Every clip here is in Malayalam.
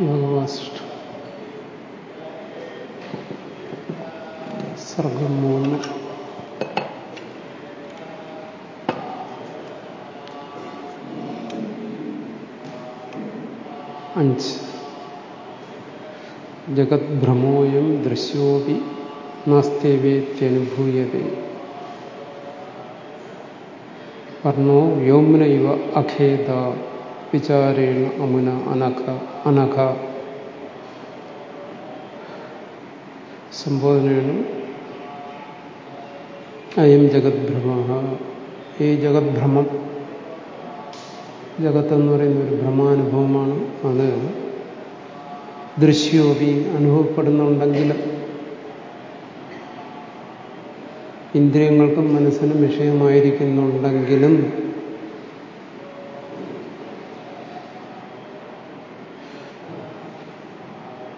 യോഗവാസിഷ്ട സർഗം മൂന്ന് അഞ്ച് ജഗദ്ഭ്രമോയം ദൃശ്യോപി നാസ്തേവേത്യനുഭൂയതേ വർണോ വ്യോമ്ന ഇവ അഖേദ വിചാരേണ അമുന അനഘ അനഘ സംബോധനയാണ് അയം ജഗദ്ഭ്രമ ഈ ജഗദ്ഭ്രമം ജഗത്തെന്ന് പറയുന്ന ഒരു ഭ്രമാനുഭവമാണ് അത് ദൃശ്യോപി അനുഭവപ്പെടുന്നുണ്ടെങ്കിലും ഇന്ദ്രിയങ്ങൾക്കും മനസ്സിനും വിഷയമായിരിക്കുന്നുണ്ടെങ്കിലും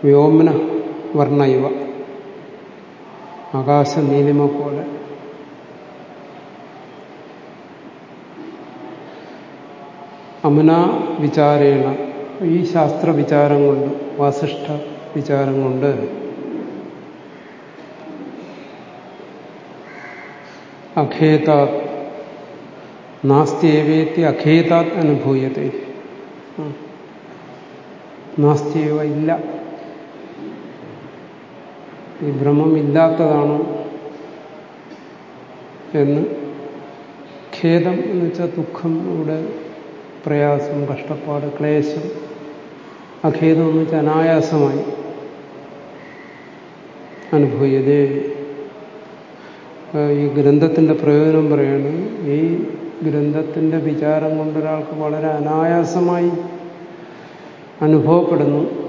വ്യോമന വർണ ഇവ ആകാശ നീലിമ പോലെ അമുന വിചാരേണ. ഈ ശാസ്ത്ര വിചാരം കൊണ്ട് വാസിഷ്ഠ വിചാരം കൊണ്ട്. അഖേതാത് നാസ്തിയേവേത്തി അഖേതാത് അനുഭൂയത്തെ നാസ്തിയവ ഇല്ല. ഈ ഭ്രമം ഇല്ലാത്തതാണ് എന്ന് ഖേദം എന്ന് വെച്ചാൽ ദുഃഖം ഇവിടെ പ്രയാസം കഷ്ടപ്പാട് ക്ലേശം. അഖേദം എന്ന് വെച്ചാൽ അനായാസമായി അനുഭവയതേ. ഈ ഗ്രന്ഥത്തിന്റെ പ്രയോജനം പറയാണ് ഈ ഗ്രന്ഥത്തിന്റെ വിചാരം കൊണ്ടൊരാൾക്ക് വളരെ അനായാസമായി അനുഭവപ്പെടുന്നു.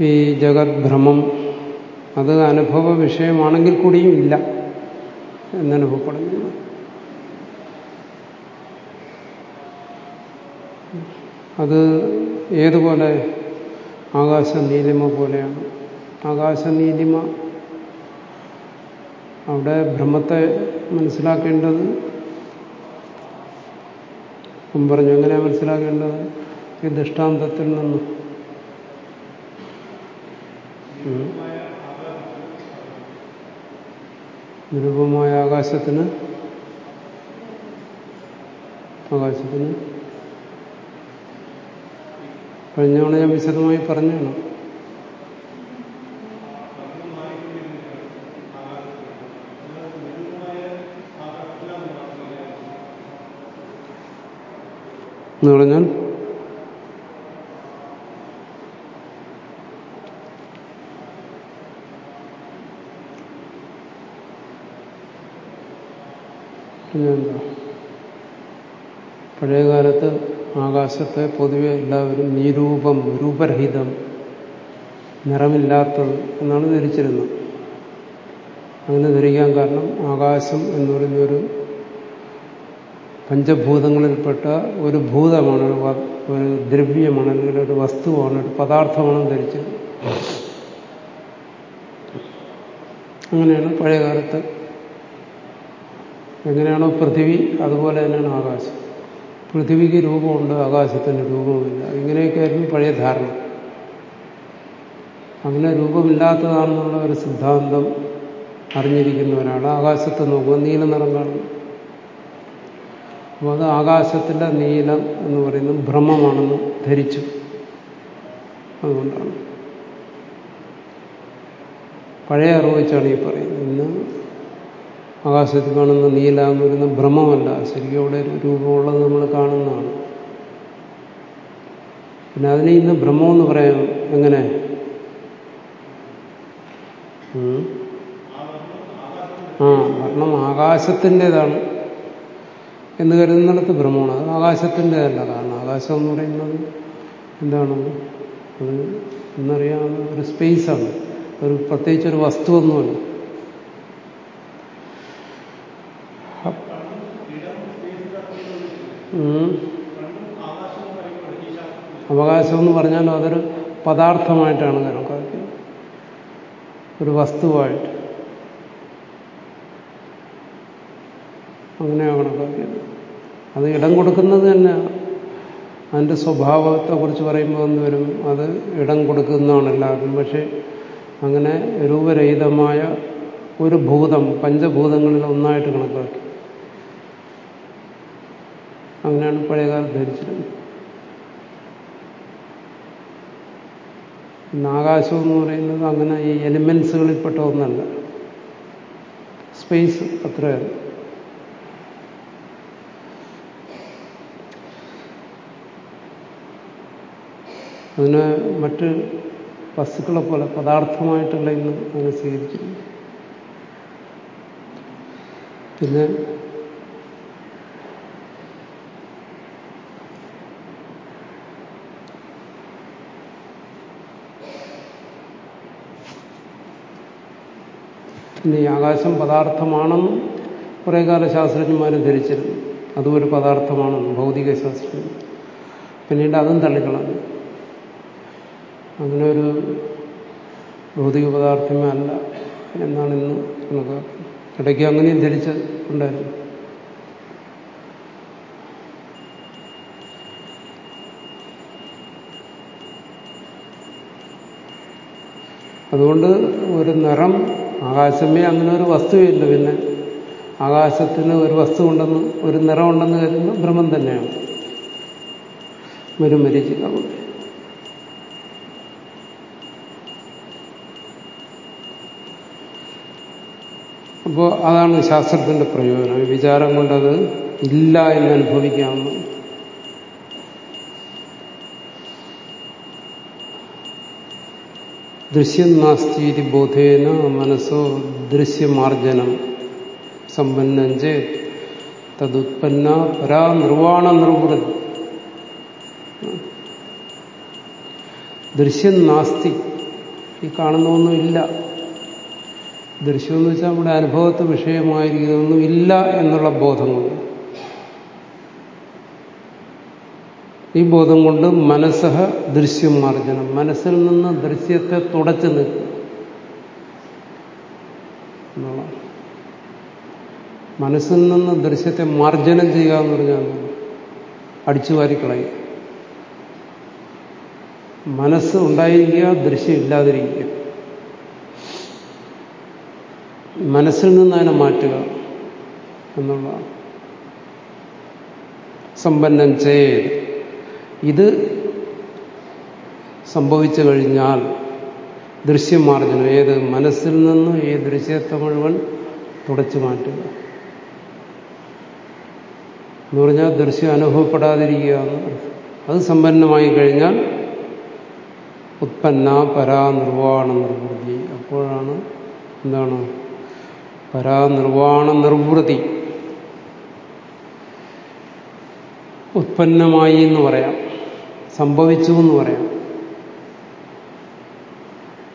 ഈ ജഗദ്ഭ്രമം. അത് അനുഭവ വിഷയമാണെങ്കിൽ കൂടിയും ഇല്ല എന്നനുഭവപ്പെടുന്നു അത് ഏതുപോലെ? ആകാശ നീലിമ പോലെയാണ്. ആകാശ നീലിമ അവിടെ ഭ്രമത്തെ മനസ്സിലാക്കേണ്ടത് പറഞ്ഞു എങ്ങനെയാണ് മനസ്സിലാക്കേണ്ടത്? ഈ ദൃഷ്ടാന്തത്തിൽ നിന്ന്. നിരൂപമായ ആകാശത്തിന്? ആകാശത്തിന്? കഴിഞ്ഞവണ ഞാൻ വിശദമായി പറഞ്ഞാണ്. എന്ന് പറഞ്ഞാൽ എന്താ പഴയകാലത്ത് ആകാശത്തെ പൊതുവെ എല്ലാവരും നിരൂപം രൂപരഹിതം നിറമില്ലാത്തത് എന്നാണ് ധരിച്ചിരുന്നത്. അങ്ങനെ ധരിക്കാൻ കാരണം ആകാശം എന്ന് പറയുന്നൊരു പഞ്ചഭൂതങ്ങളിൽപ്പെട്ട ഒരു ഭൂതമാണ് ഒരു ദ്രവ്യമാണ് അല്ലെങ്കിൽ ഒരു വസ്തുവാണ് ഒരു പദാർത്ഥമാണ് ധരിച്ചത്. അങ്ങനെയാണ് പഴയകാലത്ത് എങ്ങനെയാണോ പൃഥിവി അതുപോലെ തന്നെയാണ് ആകാശം. പൃഥിവിക്ക് രൂപമുണ്ട് ആകാശത്തിന് രൂപമില്ല ഇങ്ങനെയൊക്കെയായിരുന്നു പഴയ ധാരണ. അങ്ങനെ രൂപമില്ലാത്തതാണെന്നുള്ള ഒരു സിദ്ധാന്തം അറിഞ്ഞിരിക്കുന്ന ഒരാൾ ആകാശത്ത് നോക്കുക. നീല നിറം കാണും അപ്പോൾ അത് ആകാശത്തിന്റെ നീലം എന്ന് പറയുന്നത് ഭ്രമമാണെന്ന് ധരിച്ചു. അതുകൊണ്ടാണ്. പഴയ അറിവ് വെച്ചാണ് ഈ പറയുന്നത്. ഇന്ന് ആകാശത്തിൽ കാണുന്ന നീല എന്ന് പറയുന്ന ഭ്രമമല്ല ശരിക്കും അവിടെ ഒരു രൂപമുള്ളത് നമ്മൾ കാണുന്നതാണ്. പിന്നെ അതിനെ ഇന്ന് ഭ്രമമെന്ന് പറയാം. എങ്ങനെ? ആ വർണം ആകാശത്തിന്റെതാണ് എന്ന് കരുതുന്നിടത്ത് ഭ്രമമാണ് അത് ആകാശത്തിന്റെതല്ല. കാരണം ആകാശം എന്ന് പറയുന്നത് എന്താണ്? അത് എന്നറിയാവുന്ന ഒരു സ്പേസാണ് ഒരു പ്രത്യേകിച്ച് ഒരു വസ്തുവൊന്നുമല്ല. അവകാശം എന്ന് പറഞ്ഞാൽ അതൊരു പദാർത്ഥമായിട്ടാണ് കണക്കാക്കുന്നത് ഒരു വസ്തുവായിട്ട്. അങ്ങനെയാണ് കണക്കാക്കിയത് അത് ഇടം കൊടുക്കുന്നത് തന്നെ. അതിന്റെ സ്വഭാവത്തെക്കുറിച്ച് പറയുമ്പോൾ ഒന്ന് വരും അത് ഇടം കൊടുക്കുന്നതാണ് എല്ലാവർക്കും. പക്ഷേ അങ്ങനെ രൂപരഹിതമായ ഒരു ഭൂതം പഞ്ചഭൂതങ്ങളിൽ ഒന്നായിട്ട് കണക്കാക്കി. അങ്ങനെയാണ് പഴയകാലത്ത് ധരിച്ചിരുന്നത്. ആകാശം എന്ന് പറയുന്നത് അങ്ങനെ ഈ എലിമെൻസുകളിൽപ്പെട്ട ഒന്നല്ല. സ്പേസ് അത്രയാണ്. അതിന് മറ്റ് വസ്തുക്കളെ പോലെ പദാർത്ഥമായിട്ടുള്ള ഇന്ന് അങ്ങനെ സ്വീകരിച്ചിരുന്നു പിന്നെ പിന്നെ ഈ ആകാശം പദാർത്ഥമാണെന്നും കുറേ കാല ശാസ്ത്രജ്ഞന്മാർ ധരിച്ചിരുന്നു. അതും ഒരു പദാർത്ഥമാണെന്ന് ഭൗതിക ശാസ്ത്രജ്ഞർ പിന്നീട് അതും തള്ളിക്കളഞ്ഞു. അങ്ങനെ ഒരു ഭൗതിക പദാർത്ഥമേ അല്ല എന്നാണ് ഇന്ന് കണക്കാക്കുന്നത് ഇടയ്ക്ക് അങ്ങനെയും ധരിച്ച് ഉണ്ടായിരുന്നു. അതുകൊണ്ട് ഒരു നിറം ആകാശമേ അങ്ങനെ ഒരു വസ്തുവില്ല പിന്നെ. ആകാശത്തിന് ഒരു വസ്തു ഉണ്ടെന്ന് ഒരു നിറമുണ്ടെന്ന് കരുതുന്ന ഭ്രമം തന്നെയാണ്. മരുമരിച്ചില്ല പോലെ അപ്പോൾ അതാണ് ശാസ്ത്രത്തിന്റെ പ്രയോജനം. വിചാരം കൊണ്ടത് ഇല്ല എന്ന് അനുഭവിക്കാമെന്ന് ദൃശ്യം നാസ്തി ബോധേന മനസ്സോ ദൃശ്യമാർജനം. സമ്പന്നം ചേത് തതുത്പന്ന പരാ നിർവാണ നിർവൃതി. ദൃശ്യം നാസ്തി ഈ കാണുന്നൊന്നുമില്ല ദൃശ്യം എന്ന് വെച്ചാൽ നമ്മുടെ അനുഭവത്തെ വിഷയമായിരിക്കുന്നൊന്നും ഇല്ല എന്നുള്ള ബോധം ഈ ബോധം കൊണ്ട് മനസ്സഹ ദൃശ്യം മാർജനം. മനസ്സിൽ നിന്ന് ദൃശ്യത്തെ തുടച്ചു നിൽക്കുക മനസ്സിൽ നിന്ന് ദൃശ്യത്തെ മാർജനം ചെയ്യുക എന്ന് പറഞ്ഞാൽ അടിച്ചു വാരിക്കളയുക മനസ്സ് ഉണ്ടായിരിക്കുക ദൃശ്യം ഇല്ലാതിരിക്കുക. മനസ്സിൽ നിന്ന് അതിനെ മാറ്റുക എന്നുള്ള. സമ്പന്നം ചെയ്ത് ഇത് സംഭവിച്ചു കഴിഞ്ഞാൽ ദൃശ്യമാർജനം ഏത് മനസ്സിൽ നിന്ന് ഈ ദൃശ്യത്തെ മുഴുവൻ തുടച്ചു മാറ്റുക. എന്ന് പറഞ്ഞാൽ ദൃശ്യം അനുഭവപ്പെടാതിരിക്കുക അത് സമ്പന്നമായി കഴിഞ്ഞാൽ ഉത്പന്ന പരാനിർവാണ നിർവൃതി. അപ്പോഴാണ് എന്താണ്? പരാനിർവാണ നിർവൃതി. ഉത്പന്നമായി എന്ന് പറയാം. സംഭവിച്ചു എന്ന് പറയാം.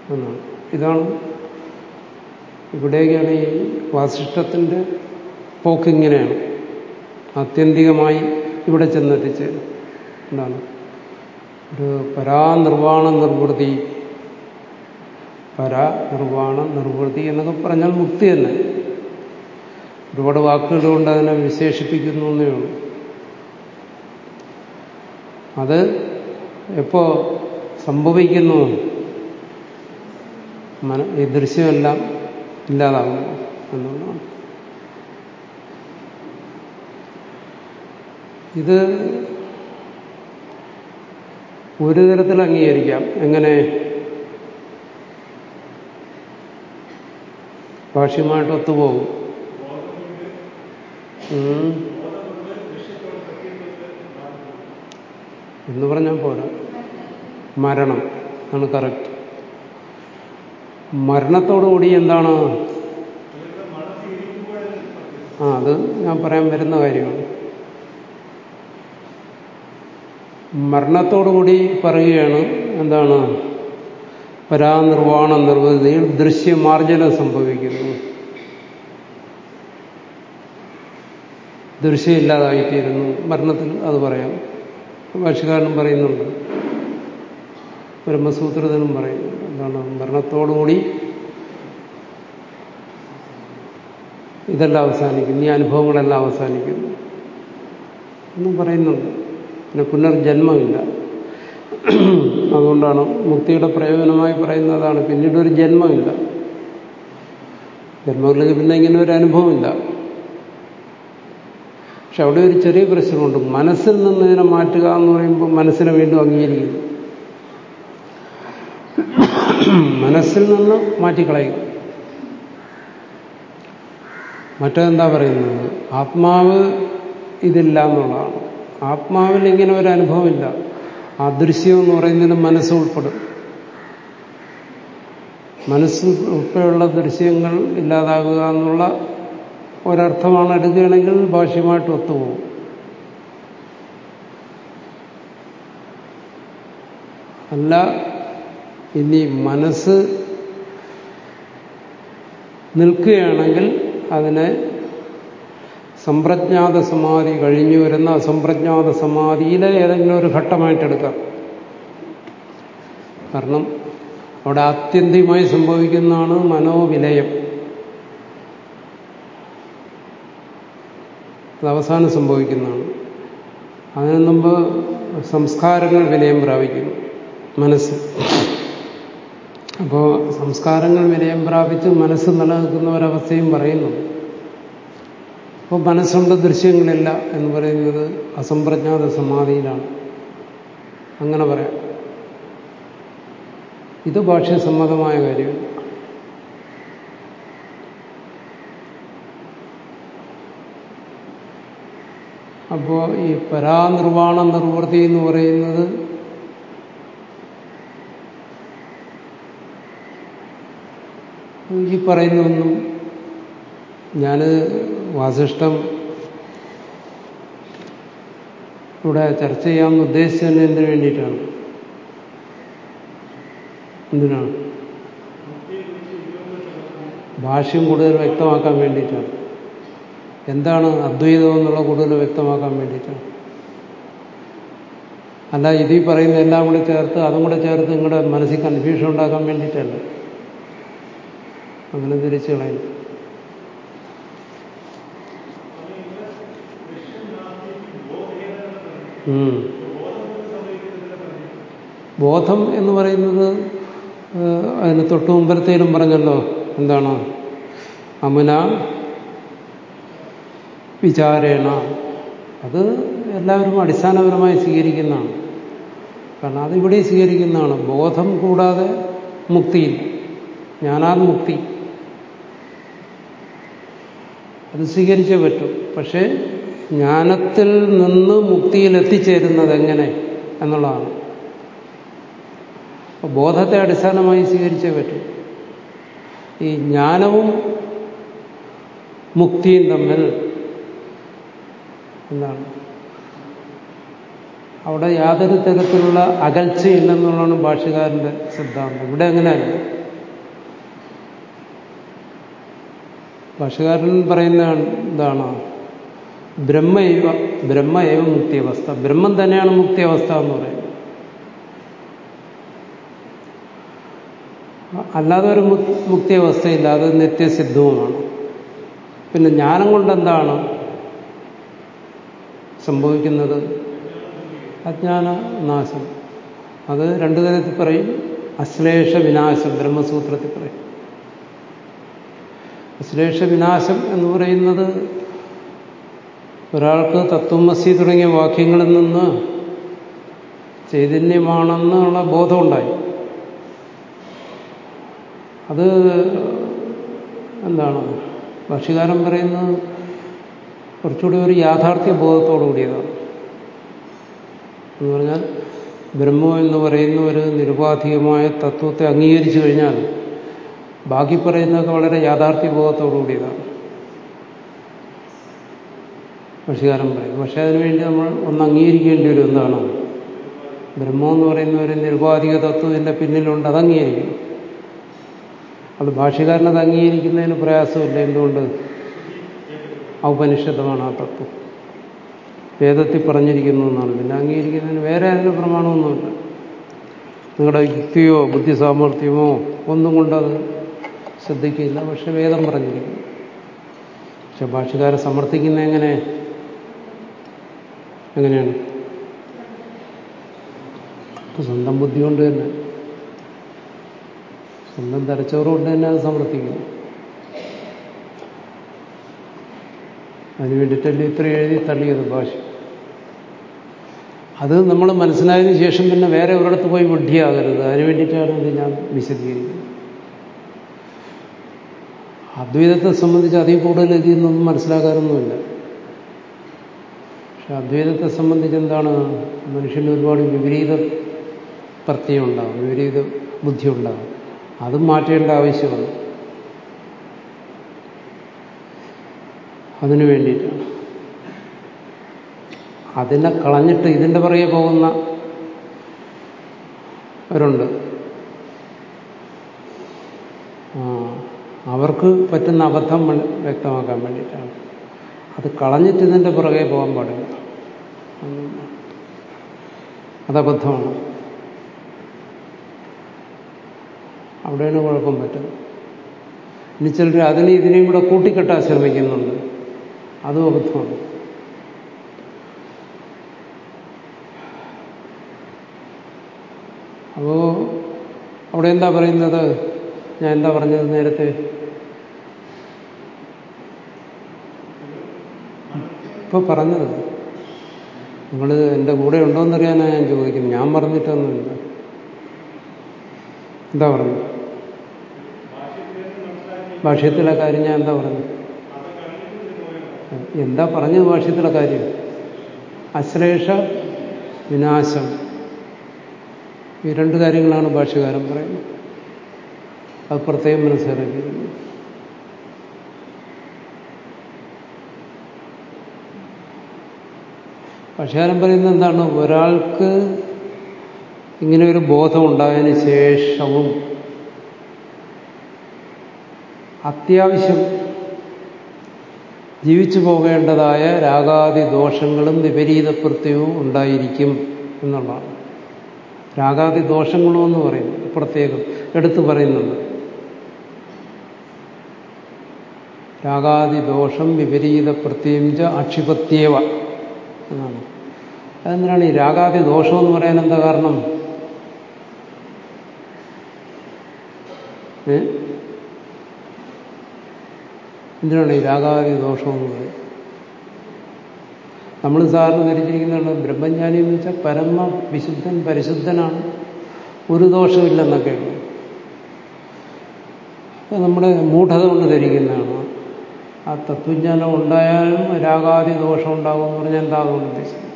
എന്നാണ്. ഇതാണ് ഇവിടേക്കാണ് ഈ വാസിഷ്ടത്തിന്റെ പോക്കിങ്ങനെയാണ് ആത്യന്തികമായി ഇവിടെ ചെന്നെത്തിച്ച് എന്താണ്? ഒരു പരാനിർവാണ നിർവൃതി. പരാനിർവാണ നിർവൃതി എന്നൊക്കെ പറഞ്ഞാൽ മുക്തി തന്നെ. ഒരുപാട് വാക്കുകൾ കൊണ്ട് അതിനെ വിശേഷിപ്പിക്കുന്നു എന്നേ ഉള്ളൂ. അത് എപ്പോ സംഭവിക്കുന്നു? ഈ ദൃശ്യമെല്ലാം ഇല്ലാതാകുന്നു എന്നുള്ളതാണ്. ഇത് ഒരു തരത്തിൽ അംഗീകരിക്കാം. എങ്ങനെ? ഭാഷ്യമായിട്ട് ഒത്തുപോകും എന്ന് പറഞ്ഞാൽ പോരാ. മരണം ആണ് കറക്റ്റ് മരണത്തോടുകൂടി എന്താണ്? ആ അത് ഞാൻ പറയാൻ വരുന്ന കാര്യമാണ്. മരണത്തോടുകൂടി പറയുകയാണ് എന്താണ്? പരാനിർവാണ നിർവൃതിയിൽ ദൃശ്യമാർജനം സംഭവിക്കുന്നു. ദൃശ്യമില്ലാതായിത്തീരുന്നു. മരണത്തിൽ അത് പറയാം. ഭാഷകാരനും പറയുന്നുണ്ട്. ബ്രഹ്മസൂത്രതനും പറയുന്നുണ്ട്. എന്താണ്? മരണത്തോടുകൂടി ഇതെല്ലാം അവസാനിക്കുന്നു ഈ അനുഭവങ്ങളെല്ലാം അവസാനിക്കുന്നു. എന്നും പറയുന്നുണ്ട്. പിന്നെ പുനർജന്മമില്ല. അതുകൊണ്ടാണ് മുക്തിയുടെ പ്രയോജനമായി പറയുന്നതാണ്. പിന്നീട് ഒരു ജന്മമില്ല. ജന്മങ്ങളിലേക്ക് പിന്നെ ഇങ്ങനെ ഒരു അനുഭവമില്ല. പക്ഷെ അവിടെ ഒരു ചെറിയ പ്രശ്നമുണ്ട്. മനസ്സിൽ നിന്ന് ഇതിനെ മാറ്റുക എന്ന് പറയുമ്പോൾ മനസ്സിനെ വീണ്ടും അംഗീകരിക്കുന്നു. മനസ്സിൽ നിന്ന് മാറ്റിക്കളയുക മറ്റെന്താ പറയുന്നത്? ആത്മാവ് ഇതില്ല എന്നുള്ളതാണ്. ആത്മാവിൽ ഇങ്ങനെ ഒരു അനുഭവമില്ല. അദൃശ്യം എന്ന് പറയുന്നതിന് മനസ്സ് ഉൾപ്പെടും. മനസ്സ് ഉൾപ്പെടെയുള്ള ദൃശ്യങ്ങൾ ഇല്ലാതാകുക എന്നുള്ള ഒരർത്ഥമാണ് എടുക്കുകയാണെങ്കിൽ ഭാഷ്യമായിട്ട് ഒത്തുപോകും. അല്ല ഇനി മനസ്സ് നിൽക്കുകയാണെങ്കിൽ അതിനെ സമ്പ്രജ്ഞാത സമാധി കഴിഞ്ഞു വരുന്ന അസംപ്രജ്ഞാത സമാധിയിലെ ഏതെങ്കിലും ഒരു ഘട്ടമായിട്ടെടുക്കാം കാരണം അവിടെ ആത്യന്തികമായി സംഭവിക്കുന്നതാണ് മനോവിലയം അത് അവസാനം സംഭവിക്കുന്നതാണ്. അതിനു മുമ്പ് സംസ്കാരങ്ങൾ വിനയം പ്രാപിക്കുന്നു മനസ്സ്. അപ്പോൾ സംസ്കാരങ്ങൾ വിനയം പ്രാപിച്ച് മനസ്സ് നിലനിൽക്കുന്ന ഒരവസ്ഥയും പറയുന്നു. അപ്പോൾ മനസ്സുണ്ട് ദൃശ്യങ്ങളില്ല എന്ന് പറയുന്നത് അസംപ്രജ്ഞാത സമാധിയിലാണ്. അങ്ങനെ പറയാം. ഇത് ഭാഷ്യസമ്മതമായ കാര്യം അപ്പോൾ ഈ പരാനിർവാണ നിർവൃത്തി എന്ന് പറയുന്നത് ഈ പറയുന്നൊന്നും ഞാൻ വാസിഷ്ടം ഇവിടെ ചർച്ച ചെയ്യാമെന്ന് ഉദ്ദേശിച്ചത് എന്തിനു വേണ്ടിയിട്ടാണ്? എന്തിനാണ്? ഭാഷ്യം കൂടുതൽ വ്യക്തമാക്കാൻ വേണ്ടിയിട്ടാണ്. എന്താണ് അദ്വൈതം എന്നുള്ള കൂടുതൽ വ്യക്തമാക്കാൻ വേണ്ടിയിട്ടാണ് അല്ല ഇതീ പറയുന്ന എല്ലാം കൂടി ചേർത്ത് അതും കൂടെ ചേർത്ത് നിങ്ങളുടെ മനസ്സിൽ കൺഫ്യൂഷൻ ഉണ്ടാക്കാൻ വേണ്ടിയിട്ടല്ല? അങ്ങനെ തിരിച്ചു കളയുന്നു ബോധം എന്ന് പറയുന്നത് അതിന് തൊട്ടു മുമ്പരത്തേലും പറഞ്ഞല്ലോ എന്താണ്? അമുന വിചാരേണ. അത് എല്ലാവരും അടിസ്ഥാനപരമായി സ്വീകരിക്കുന്നതാണ്. കാരണം അതിവിടെ സ്വീകരിക്കുന്നതാണ്. ബോധം കൂടാതെ മുക്തിയിൽ ജ്ഞാനാൽ മുക്തി. അത് സ്വീകരിച്ചേ പറ്റും. പക്ഷേ ജ്ഞാനത്തിൽ നിന്ന് മുക്തിയിൽ എത്തിച്ചേരുന്നത് എങ്ങനെ എന്നുള്ളതാണ് ബോധത്തെ അടിസ്ഥാനമായി സ്വീകരിച്ചേ പറ്റും. ഈ ജ്ഞാനവും മുക്തിയും തമ്മിൽ എന്താണ് അവിടെ യാതൊരു തരത്തിലുള്ള അകൽച്ചയില്ലെന്നുള്ളതാണ് ഭാഷകാരന്റെ സിദ്ധാന്തം. ഇവിടെ അങ്ങനെയല്ല. ഭാഷകാരൻ പറയുന്ന എന്താണ് ബ്രഹ്മൈവ ബ്രഹ്മൈവ മുക്തിയവസ്ഥ. ബ്രഹ്മം തന്നെയാണ് മുക്തിയവസ്ഥ എന്ന് പറയുന്നത്. അല്ലാതെ ഒരു മുക്തിയവസ്ഥയില്ല. അത് നിത്യസിദ്ധവുമാണ്. പിന്നെ ജ്ഞാനം കൊണ്ട് എന്താണ് സംഭവിക്കുന്നത്? അജ്ഞാന നാശം അത് രണ്ടു തരത്തിൽ പറയും. അശ്ലേഷ വിനാശം ബ്രഹ്മസൂത്രത്തിൽ പറയും. അശ്ലേഷ വിനാശം എന്ന് പറയുന്നത് ഒരാൾക്ക് തത്വമസി തുടങ്ങിയ വാക്യങ്ങളിൽ നിന്ന് ചൈതന്യമാണെന്നുള്ള ബോധമുണ്ടായി. അത് എന്താണ്? ഭക്ഷ്യകാരം പറയുന്നത് കുറച്ചുകൂടി ഒരു യാഥാർത്ഥ്യ ബോധത്തോടു കൂടിയതാണ്. എന്ന് പറഞ്ഞാൽ ബ്രഹ്മം എന്ന് പറയുന്ന ഒരു നിരുപാധികമായ തത്വത്തെ അംഗീകരിച്ചു കഴിഞ്ഞാൽ ബാക്കി പറയുന്നതൊക്കെ വളരെ യാഥാർത്ഥ്യ ബോധത്തോടു കൂടിയതാണ്. ഭക്ഷ്യകാരൻ പറയും. പക്ഷേ അതിനുവേണ്ടി നമ്മൾ ഒന്ന് അംഗീകരിക്കേണ്ടി വരും. എന്താണ്? ബ്രഹ്മം എന്ന് പറയുന്ന ഒരു നിരുപാധിക തത്വത്തിന്റെ പിന്നിലുണ്ട് അത് അംഗീകരിക്കും അത് ഭാഷകാരനത് അംഗീകരിക്കുന്നതിന് പ്രയാസമില്ല. എന്തുകൊണ്ട്? ഔപനിഷത്തമാണ് ആ തത്വം. വേദത്തിൽ പറഞ്ഞിരിക്കുന്നു എന്നാണ്. പിന്നെ അംഗീകരിക്കുന്നതിന് വേറെ അതിന് പ്രമാണമൊന്നുമില്ല. നിങ്ങളുടെ യുക്തിയോ ബുദ്ധി സാമർഥ്യമോ ഒന്നും കൊണ്ടത് ശ്രദ്ധിക്കില്ല പക്ഷെ വേദം പറഞ്ഞിരിക്കുന്നു. പക്ഷെ ഭാഷകാരെ സമർത്ഥിക്കുന്ന എങ്ങനെ? എങ്ങനെയാണ്? സ്വന്തം ബുദ്ധി കൊണ്ട് തന്നെ. സ്വന്തം തലച്ചോറ് കൊണ്ട് തന്നെ അത് സമർത്ഥിക്കുന്നു. അതിന് വേണ്ടിയിട്ടല്ലേ ഇത്ര എഴുതി തള്ളിയത് ഭാഷ? അത് നമ്മൾ മനസ്സിലായതിനു ശേഷം പിന്നെ വേറെ ഒരിടത്ത് പോയി വിഡ്ഢിയാകരുത് അതിന് വേണ്ടിയിട്ടാണ് ഇത് ഞാൻ വിശദീകരിക്കുന്നത്. അദ്വൈതത്തെ സംബന്ധിച്ച് അതിൽ കൂടുതൽ ഇതിൽ നിന്നൊന്നും മനസ്സിലാക്കാനൊന്നുമില്ല പക്ഷെ അദ്വൈതത്തെ സംബന്ധിച്ച് എന്താണ്? മനുഷ്യന് ഒരുപാട് വിപരീത പ്രത്യയം ഉണ്ടാകും വിപരീത ബുദ്ധി ഉണ്ടാകും അതും മാറ്റേണ്ട ആവശ്യമാണ്. അതിനു വേണ്ടിയിട്ടാണ് അതിനെ കളഞ്ഞിട്ട് ഇതിന്റെ പുറകെ പോകുന്ന അവരുണ്ട്. അവർക്ക് പറ്റുന്ന അബദ്ധം വ്യക്തമാക്കാൻ വേണ്ടിയിട്ടാണ്. അത് കളഞ്ഞിട്ട് ഇതിന്റെ പുറകെ പോകാൻ പാടില്ല. അതബദ്ധമാണ് അവിടെയാണ് കുഴപ്പം പറ്റുന്നത്. ഇനി ചിലർ അതിനെ ഇതിനെയും കൂടെ കൂട്ടിക്കെട്ടാൻ ശ്രമിക്കുന്നുണ്ട്. അതും അബദ്ധമാണ്. അപ്പോ അവിടെ എന്താ പറയുന്നത്? ഞാൻ എന്താ പറഞ്ഞത് നേരത്തെ? ഇപ്പൊ പറഞ്ഞത്. നിങ്ങൾ എന്റെ കൂടെ ഉണ്ടോയെന്നറിയാനാണ് ഞാൻ ചോദിക്കും ഞാൻ പറഞ്ഞിട്ടൊന്നുമില്ല. എന്താ പറഞ്ഞത്? ഭാഷ്യത്തിലെ കാര്യം ഞാൻ എന്താ പറഞ്ഞത്? എന്താ പറഞ്ഞ ഭാഷ്യത്തിലെ കാര്യം? അശ്ലേഷ വിനാശം. ഈ രണ്ട് കാര്യങ്ങളാണ് ഭാഷ്യകാരൻ പറയുന്നത്. അത് പ്രത്യേകം മനസ്സിലാക്കിയിരുന്നു ഭാഷ്യകാരൻ പറയുന്നത് എന്താണ്? ഒരാൾക്ക് ഇങ്ങനെ ഒരു ബോധം ഉണ്ടായതിന് ശേഷവും അത്യാവശ്യം ജീവിച്ചു പോകേണ്ടതായ രാഗാദി ദോഷങ്ങളും വിപരീതപ്രത്യവും ഉണ്ടായിരിക്കും എന്നുള്ളതാണ്. രാഗാദി ദോഷങ്ങളും എന്ന് പറയുന്നു പ്രത്യേകം എടുത്തു പറയുന്നുണ്ട്. രാഗാദി ദോഷം വിപരീത പ്രത്യേകിച്ച അക്ഷിപത്യേവ എന്നാണ്. അതെന്തിനാണ് ഈ രാഗാദി ദോഷം എന്ന് പറയാൻ എന്താ കാരണം? എന്തിനാണ് ഈ രാഗാദി ദോഷം എന്ന് പറയുന്നത്? നമ്മൾ സാറിന് ധരിച്ചിരിക്കുന്നുണ്ട് ബ്രഹ്മജ്ഞാനി എന്ന് വെച്ചാൽ പരമ വിശുദ്ധൻ പരിശുദ്ധനാണ്. ഒരു ദോഷമില്ലെന്നൊക്കെ നമ്മുടെ മൂഢത കൊണ്ട് ധരിക്കുന്നതാണ്. ആ തത്വജ്ഞാനം ഉണ്ടായാലും രാഗാദി ദോഷം ഉണ്ടാകും എന്ന് പറഞ്ഞാൽ എന്താ അതുകൊണ്ട്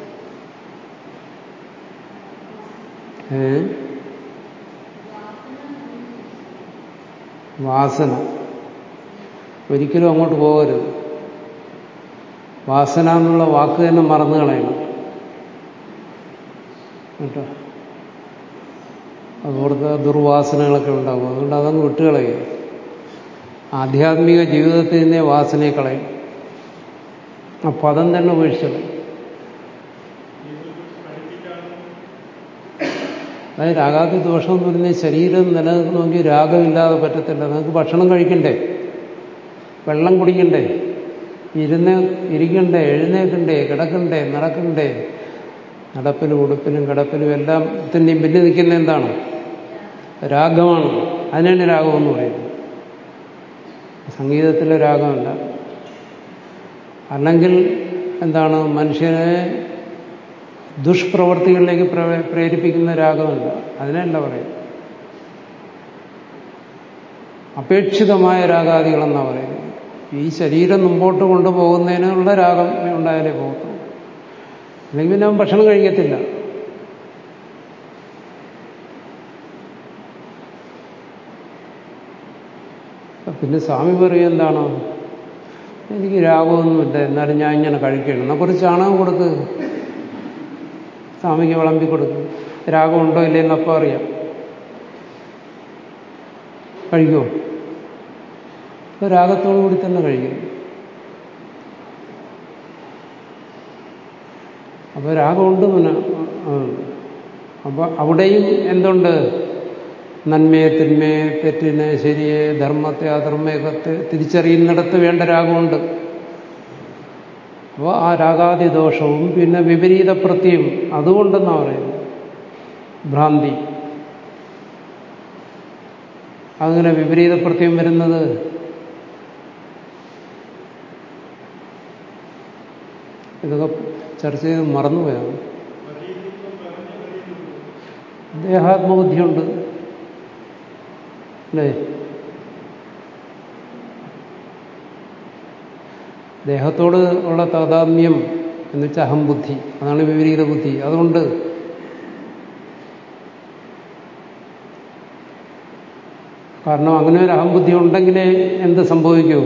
വാസന. ഒരിക്കലും അങ്ങോട്ട് പോകരുത്. വാസന എന്നുള്ള വാക്ക് തന്നെ മറന്നു കളയണം. കേട്ടോ? അതുകൊടുത്ത ദുർവാസനകളൊക്കെ ഉണ്ടാകും അതുകൊണ്ട് അതങ്ങ് വിട്ടുകളയുക ആധ്യാത്മിക ജീവിതത്തിൽ നിന്നേ വാസനയെ കളയും. ആ പദം തന്നെ ഉപേക്ഷിച്ചത് അതായത് രാഗാതി ദോഷം എന്ന് പറയുന്നത് ശരീരം നിലനിൽക്കണമെങ്കിൽ രാഗമില്ലാതെ പറ്റത്തില്ല. നിങ്ങൾക്ക് ഭക്ഷണം കഴിക്കണ്ടേ? വെള്ളം കുടിക്കണ്ടേ? ഇരുന്ന് ഇരിക്കണ്ടേ? എഴുന്നേക്കണ്ടേ? കിടക്കണ്ടേ? നടക്കണ്ടേ? നടപ്പിലും ഉടുപ്പിലും കിടപ്പിലും എല്ലാം തന്നെയും പിന്നെ നിൽക്കുന്ന എന്താണ്? രാഗമാണ്. അതിനാണ് രാഗമെന്ന് പറയുന്നത് സംഗീതത്തിലെ രാഗമല്ല. അല്ലെങ്കിൽ എന്താണ്? മനുഷ്യനെ ദുഷ്പ്രവർത്തികളിലേക്ക് പ്രേരിപ്പിക്കുന്ന രാഗമല്ല. അതിനല്ല പറയുന്നത്. അപേക്ഷിതമായ രാഗാദികളെന്നാണ് പറയുന്നത്. ഈ ശരീരം മുമ്പോട്ട് കൊണ്ടുപോകുന്നതിനുള്ള രാഗം ഉണ്ടായാലേ പോകത്തുള്ളൂ. അല്ലെങ്കിൽ പിന്നെ അവൻ ഭക്ഷണം കഴിക്കത്തില്ല. പിന്നെ സ്വാമി പറയും എന്താണ്? എനിക്ക് രാഗമൊന്നുമില്ല എന്നാലും ഞാൻ ഇങ്ങനെ കഴിക്കണം. എന്നാൽ കുറച്ച് ചാണകം കൊടുക്ക്. സ്വാമിക്ക് വിളമ്പി കൊടുക്കും. രാഗമുണ്ടോ ഇല്ലയെന്ന് അപ്പം അറിയാം. കഴിക്കുമോ രാഗത്തോടു കൂടി തന്നെ കഴിക്കും. അപ്പോൾ രാഗമുണ്ട് പിന്നെ അപ്പോൾ അവിടെയും എന്തുണ്ട്? നന്മയെ തിന്മയെ തെറ്റിനെ ശരിയെ ധർമ്മത്തെ അധർമ്മയൊക്കെ തിരിച്ചറിയുന്നിടത്ത് വേണ്ട രാഗമുണ്ട്. അപ്പോൾ ആ രാഗാതി ദോഷവും പിന്നെ വിപരീത പ്രത്യം അതുകൊണ്ടെന്നാണ് പറയുന്നത്. ഭ്രാന്തി. അങ്ങനെ വിപരീത പ്രത്യം വരുന്നത്? ഇതൊക്കെ ചർച്ച ചെയ്ത് മറന്നുപോയാണ്. ദേഹാത്മബുദ്ധിയുണ്ട്. അല്ലേ? ദേഹത്തോട് ഉള്ള താതാത്മ്യം എന്ന് വെച്ചാൽ അഹംബുദ്ധി അതാണ് വിപരീത ബുദ്ധി. അതുകൊണ്ട് കാരണം അങ്ങനെ ഒരു അഹംബുദ്ധി ഉണ്ടെങ്കിലേ എന്ത് സംഭവിക്കൂ?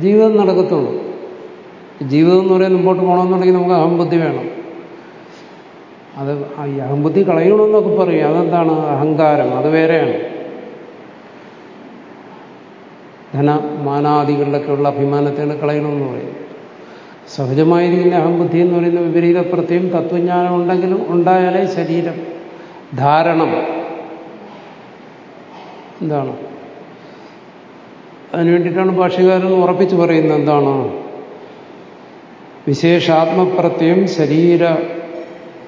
ജീവിതം നടക്കത്തുള്ളൂ. ജീവിതം എന്ന് പറയുന്നത് മുമ്പോട്ട് പോകണമെന്നുണ്ടെങ്കിൽ നമുക്ക് അഹംബുദ്ധി വേണം. അത് ഈ അഹംബുദ്ധി കളയണമെന്നൊക്കെ പറയും. അതെന്താണ്? അഹങ്കാരം. അത് വേറെയാണ്. ധന മാനാദികളിലൊക്കെയുള്ള അഭിമാനത്തെ കളയണമെന്ന് പറയും. സഹജമായിരിക്കുന്ന അഹംബുദ്ധി എന്ന് പറയുന്ന വിപരീത പ്രത്യം തത്വജ്ഞാനം ഉണ്ടെങ്കിലും ഉണ്ടായാലേ ശരീരം ധാരണം. എന്താണ്? അതിനു വേണ്ടിയിട്ടാണ് ഭാഷകാരൻ ഉറപ്പിച്ചു പറയുന്നത് എന്താണ്? വിശേഷാത്മപ്രത്യം ശരീര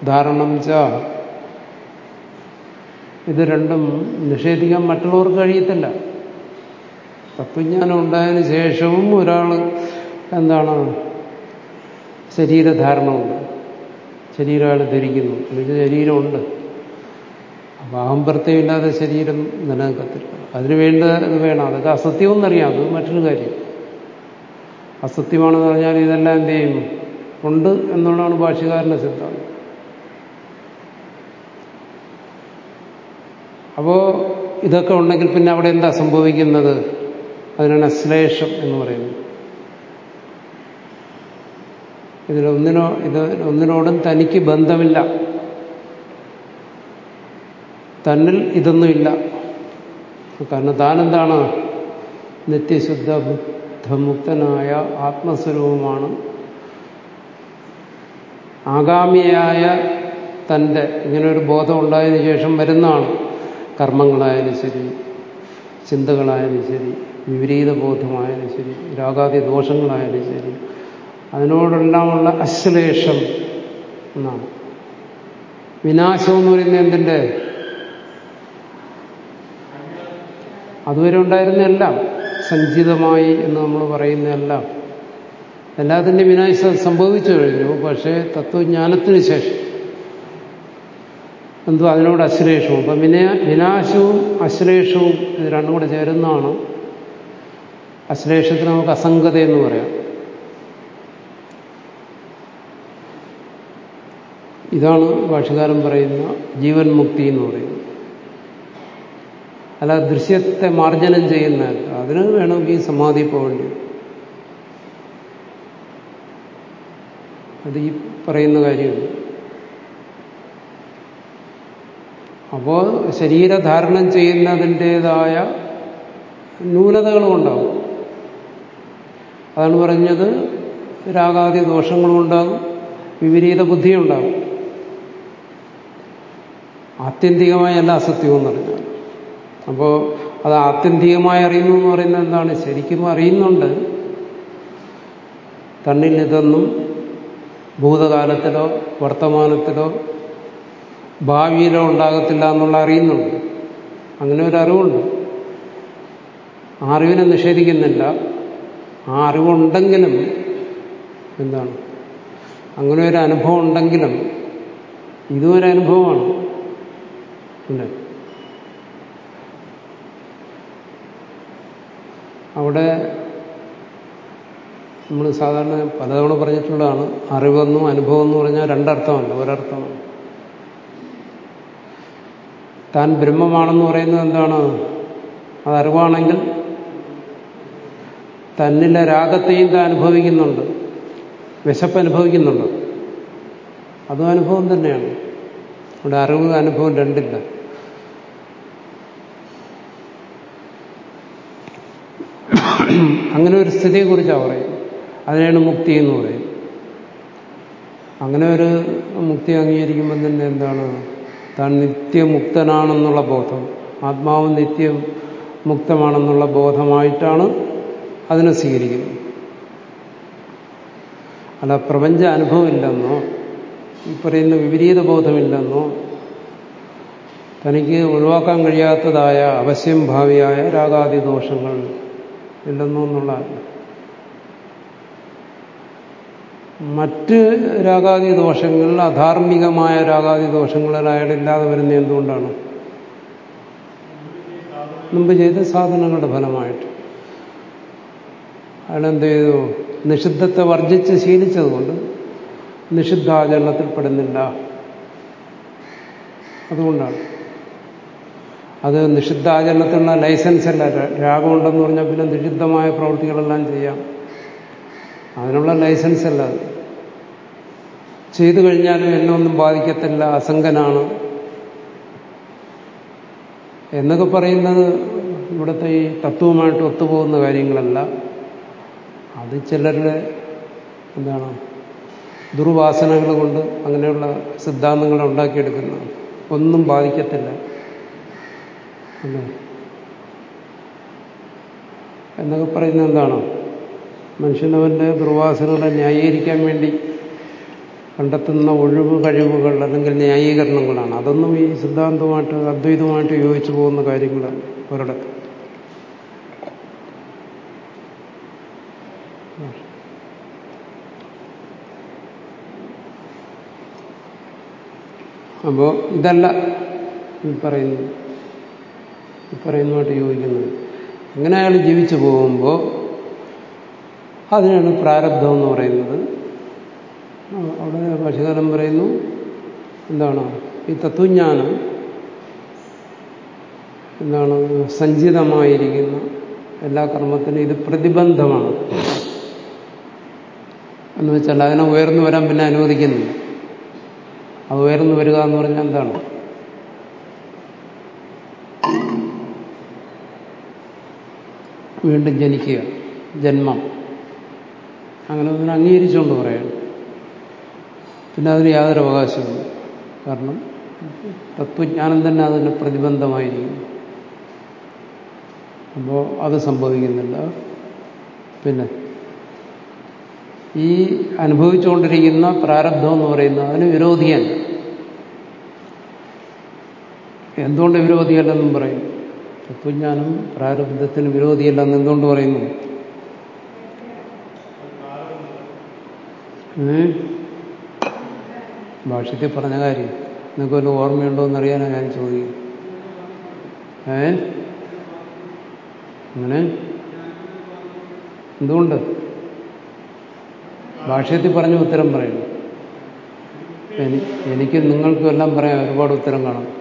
ധാരണം ച. ഇത് രണ്ടും നിഷേധിക്കാൻ മറ്റുള്ളവർക്ക് കഴിയത്തില്ല. തത്വജ്ഞാനം ഉണ്ടായതിന് ശേഷവും ഒരാൾ എന്താണ്? ശരീരധാരണമുണ്ട്. ശരീരം അയാൾ ധരിക്കുന്നു. എന്നുവെച്ചാൽ ശരീരമുണ്ട്. അപ്പം അഹംപ്രത്യമില്ലാതെ ശരീരം നിലനിൽക്കത്തില്ല. അതിനു വേണ്ടത് വേണം. അതൊക്കെ അസത്യമെന്നറിയാം അത് മറ്റൊരു കാര്യം. അസത്യമാണെന്ന് പറഞ്ഞാൽ ഇതെല്ലാം എന്ത് ചെയ്യും? ഉണ്ട് എന്നുള്ളതാണ് ഭാഷകാരന്റെ സിദ്ധാന്തം. അപ്പോ ഇതൊക്കെ ഉണ്ടെങ്കിൽ പിന്നെ അവിടെ എന്താ സംഭവിക്കുന്നത്? അതിനാണ് അശ്ലേഷം എന്ന് പറയുന്നത്. ഇതിലൊന്നിനോ ഇത് ഒന്നിനോടും തനിക്ക് ബന്ധമില്ല. തന്നിൽ ഇതൊന്നുമില്ല. കാരണം താനെന്താണ്? നിത്യശുദ്ധ ബുദ്ധമുക്തനായ ആത്മസ്വരൂപമാണ്. ആഗാമിയായ തന്റെ ഇങ്ങനെ ഒരു ബോധം ഉണ്ടായതിനു ശേഷം വരുന്നതാണ് കർമ്മങ്ങളായാലും ശരി ചിന്തകളായാലും ശരി വിപരീത ബോധമായാലും ശരി രാഗാതി ദോഷങ്ങളായാലും ശരി. അതിനോടെല്ലാമുള്ള അശ്ലേഷം എന്നാണ്. വിനാശം എന്ന് പറയുന്നത് എന്തിന്റെ? അതുവരെ ഉണ്ടായിരുന്നതെല്ലാം സഞ്ചിതമായി എന്ന് നമ്മൾ പറയുന്നതെല്ലാം. എല്ലാത്തിന്റെ വിനാശം സംഭവിച്ചു കഴിഞ്ഞു. പക്ഷേ തത്വജ്ഞാനത്തിന് ശേഷം. എന്തോ അതിനോട് അശ്ലേഷവും. അപ്പം വിനയ വിനാശവും അശ്ലേഷവും ഇത് രണ്ടും കൂടെ ചേരുന്നതാണ്. അശ്ലേഷത്തിന് നമുക്ക് അസംഗത എന്ന് പറയാം. ഇതാണ് ഭാഷകാരൻ പറയുന്ന ജീവൻ മുക്തി എന്ന് പറയുന്നത്. അല്ല ദൃശ്യത്തെ മാർജനം ചെയ്യുന്ന അതിന് വേണമെങ്കിൽ സമാധി പോകേണ്ടി അത് ഈ പറയുന്ന കാര്യമാണ് അപ്പോൾ ശരീരധാരണം ചെയ്യുന്നതിന്റെതായ ന്യൂനതകളും ഉണ്ടാവും അതാണ് പറഞ്ഞത് രാഗാദി ദോഷങ്ങളും ഉണ്ടാകും വിപരീത ബുദ്ധിയും ഉണ്ടാകും. ആത്യന്തികമായ എല്ലാ അസത്യവും എന്ന് പറഞ്ഞാൽ. അപ്പോൾ അത് ആത്യന്തികമായി അറിയുന്നു എന്ന് പറയുന്നത് എന്താണ്? ശരിക്കും അറിയുന്നുണ്ട്. തന്നിൽ ഇതൊന്നും ഭൂതകാലത്തിലോ വർത്തമാനത്തിലോ ഭാവിയിലോ ഉണ്ടാകത്തില്ല എന്നുള്ള അറിയുന്നുണ്ട്. അങ്ങനെ ഒരു അറിവുണ്ട്. ആ അറിവിനെ നിഷേധിക്കുന്നില്ല. ആ അറിവുണ്ടെങ്കിലും എന്താണ്? അങ്ങനെ ഒരു അനുഭവം ഉണ്ടെങ്കിലും ഇതും ഒരു അനുഭവമാണ്. അല്ലേ? അവിടെ നമ്മൾ സാധാരണ പലതവണ പറഞ്ഞിട്ടുള്ളതാണ് അറിവെന്നും അനുഭവം എന്ന് പറഞ്ഞാൽ രണ്ടർത്ഥമല്ല ഒരർത്ഥമാണ്. താൻ ബ്രഹ്മമാണെന്ന് പറയുന്നത് എന്താണ്? അത് അറിവാണെങ്കിൽ തന്നിലെ രാഗത്തെയും താൻ അനുഭവിക്കുന്നുണ്ട് വിശപ്പ് അനുഭവിക്കുന്നുണ്ട്. അതും അനുഭവം തന്നെയാണ്. ഇവിടെ അറിവ് അനുഭവം രണ്ടില്ല. അങ്ങനെ ഒരു സ്ഥിതിയെക്കുറിച്ചാണ് പറയുന്നത് അതിനാണ് മുക്തി എന്ന് പറയും അങ്ങനെ ഒരു മുക്തി അംഗീകരിക്കുമ്പോൾ തന്നെ എന്താണ്? താൻ നിത്യമുക്തനാണെന്നുള്ള ബോധം ആത്മാവ് നിത്യം മുക്തമാണെന്നുള്ള ബോധമായിട്ടാണ് അതിനെ സ്വീകരിക്കുന്നത്. അല്ല പ്രപഞ്ച അനുഭവമില്ലെന്നോ ഈ പറയുന്ന വിപരീത ബോധമില്ലെന്നോ തനിക്ക് ഒഴിവാക്കാൻ കഴിയാത്തതായ അവശ്യം ഭാവിയായ രാഗാദി ദോഷങ്ങൾ ഇല്ലെന്നോ എന്നുള്ളതല്ല മറ്റ് രാഗാദി ദോഷങ്ങൾ അധാർമികമായ രാഗാദി ദോഷങ്ങളിൽ അയാൾ ഇല്ലാതെ വരുന്ന എന്തുകൊണ്ടാണ്? മുമ്പ് ചെയ്ത സാധനങ്ങളുടെ ഫലമായിട്ട്. അയാളെന്ത് ചെയ്തു? നിഷിദ്ധത്തെ വർജിച്ച് ശീലിച്ചതുകൊണ്ട് നിഷിദ്ധാചരണത്തിൽ പെടുന്നില്ല. അതുകൊണ്ടാണ്. അത് നിഷിദ്ധാചരണത്തിനുള്ള ലൈസൻസ് അല്ല രാഗമുണ്ടെന്ന് പറഞ്ഞാൽ പിന്നെ നിഷിദ്ധമായ പ്രവൃത്തികളെല്ലാം ചെയ്യാം. അതിനുള്ള ലൈസൻസ് അല്ല അത്. ചെയ്തു കഴിഞ്ഞാലും എന്നെ ഒന്നും ബാധിക്കത്തില്ല അസംഗനാണ്. എന്നൊക്കെ പറയുന്നത് ഇവിടുത്തെ ഈ തത്വമായിട്ട് ഒത്തുപോകുന്ന കാര്യങ്ങളല്ല. അത് ചിലരുടെ എന്താണ് ദുർവാസനകൾ കൊണ്ട് അങ്ങനെയുള്ള സിദ്ധാന്തങ്ങൾ ഉണ്ടാക്കിയെടുക്കുന്നതാണ് ഒന്നും ബാധിക്കത്തില്ല. അല്ലേ എന്നൊക്കെ പറയുന്നത് എന്താണ്? മനുഷ്യനവന്റെ ദുർവാസനകളെ ന്യായീകരിക്കാൻ വേണ്ടി കണ്ടെത്തുന്ന ഒഴിവ് കഴിവുകൾ അല്ലെങ്കിൽ ന്യായീകരണങ്ങളാണ്. അതൊന്നും ഈ സിദ്ധാന്തവുമായിട്ട് അദ്വൈതവുമായിട്ട് യോജിച്ചു പോകുന്ന കാര്യങ്ങളാണ് ഒരിടത്ത് അപ്പോ ഇതല്ല ഈ പറയുന്നത്. പറയുന്നതുമായിട്ട് യോജിക്കുന്നത്. അങ്ങനെ അയാൾ ജീവിച്ചു പോകുമ്പോൾ അതിനാണ് പ്രാരബ്ധം എന്ന് പറയുന്നത്. അവിടെ ഭാഷകാലം പറയുന്നു എന്താണ്? ഈ തത്വജ്ഞാനം എന്താണ്? സഞ്ചിതമായിരിക്കുന്ന എല്ലാ കർമ്മത്തിനും ഇത് പ്രതിബന്ധമാണ്. എന്ന് വെച്ചാൽ അതിനെ ഉയർന്നു വരാൻ പിന്നെ അനുവദിക്കുന്നില്ല. അത് ഉയർന്നു വരിക എന്ന് പറഞ്ഞാൽ എന്താണ്? വീണ്ടും ജനിക്കുക. ജന്മം. അങ്ങനെ ഒന്നിനെ അംഗീകരിച്ചുകൊണ്ട് പറയണം പിന്നെ അതിന് യാതൊരു അവകാശവും കാരണം തത്വജ്ഞാനം തന്നെ അതിന് പ്രതിബന്ധമായിരിക്കും. അപ്പോൾ അത് സംഭവിക്കുന്നില്ല. പിന്നെ ഈ അനുഭവിച്ചുകൊണ്ടിരിക്കുന്ന പ്രാരബ്ധം എന്ന് പറയുന്നത് അതിന് വിരോധിയല്ല. എന്തുകൊണ്ട് വിരോധിയല്ലെന്നും പറയും. തത്വജ്ഞാനം പ്രാരബ്ധത്തിന് വിരോധിയല്ലെന്ന് എന്തുകൊണ്ട് പറയുന്നു? ഭാഷ്യത്തിൽ പറഞ്ഞ കാര്യം. നിങ്ങൾക്ക് വല്ല ഓർമ്മയുണ്ടോ എന്നറിയാനാണ് ഞാൻ ചോദിക്കും. ഏ? അങ്ങനെ? എന്തുകൊണ്ട്? ഭാഷ്യത്തിൽ പറഞ്ഞ ഉത്തരം പറയുന്നു എനിക്ക് നിങ്ങൾക്കും എല്ലാം പറയാം ഒരുപാട് ഉത്തരം കാണും.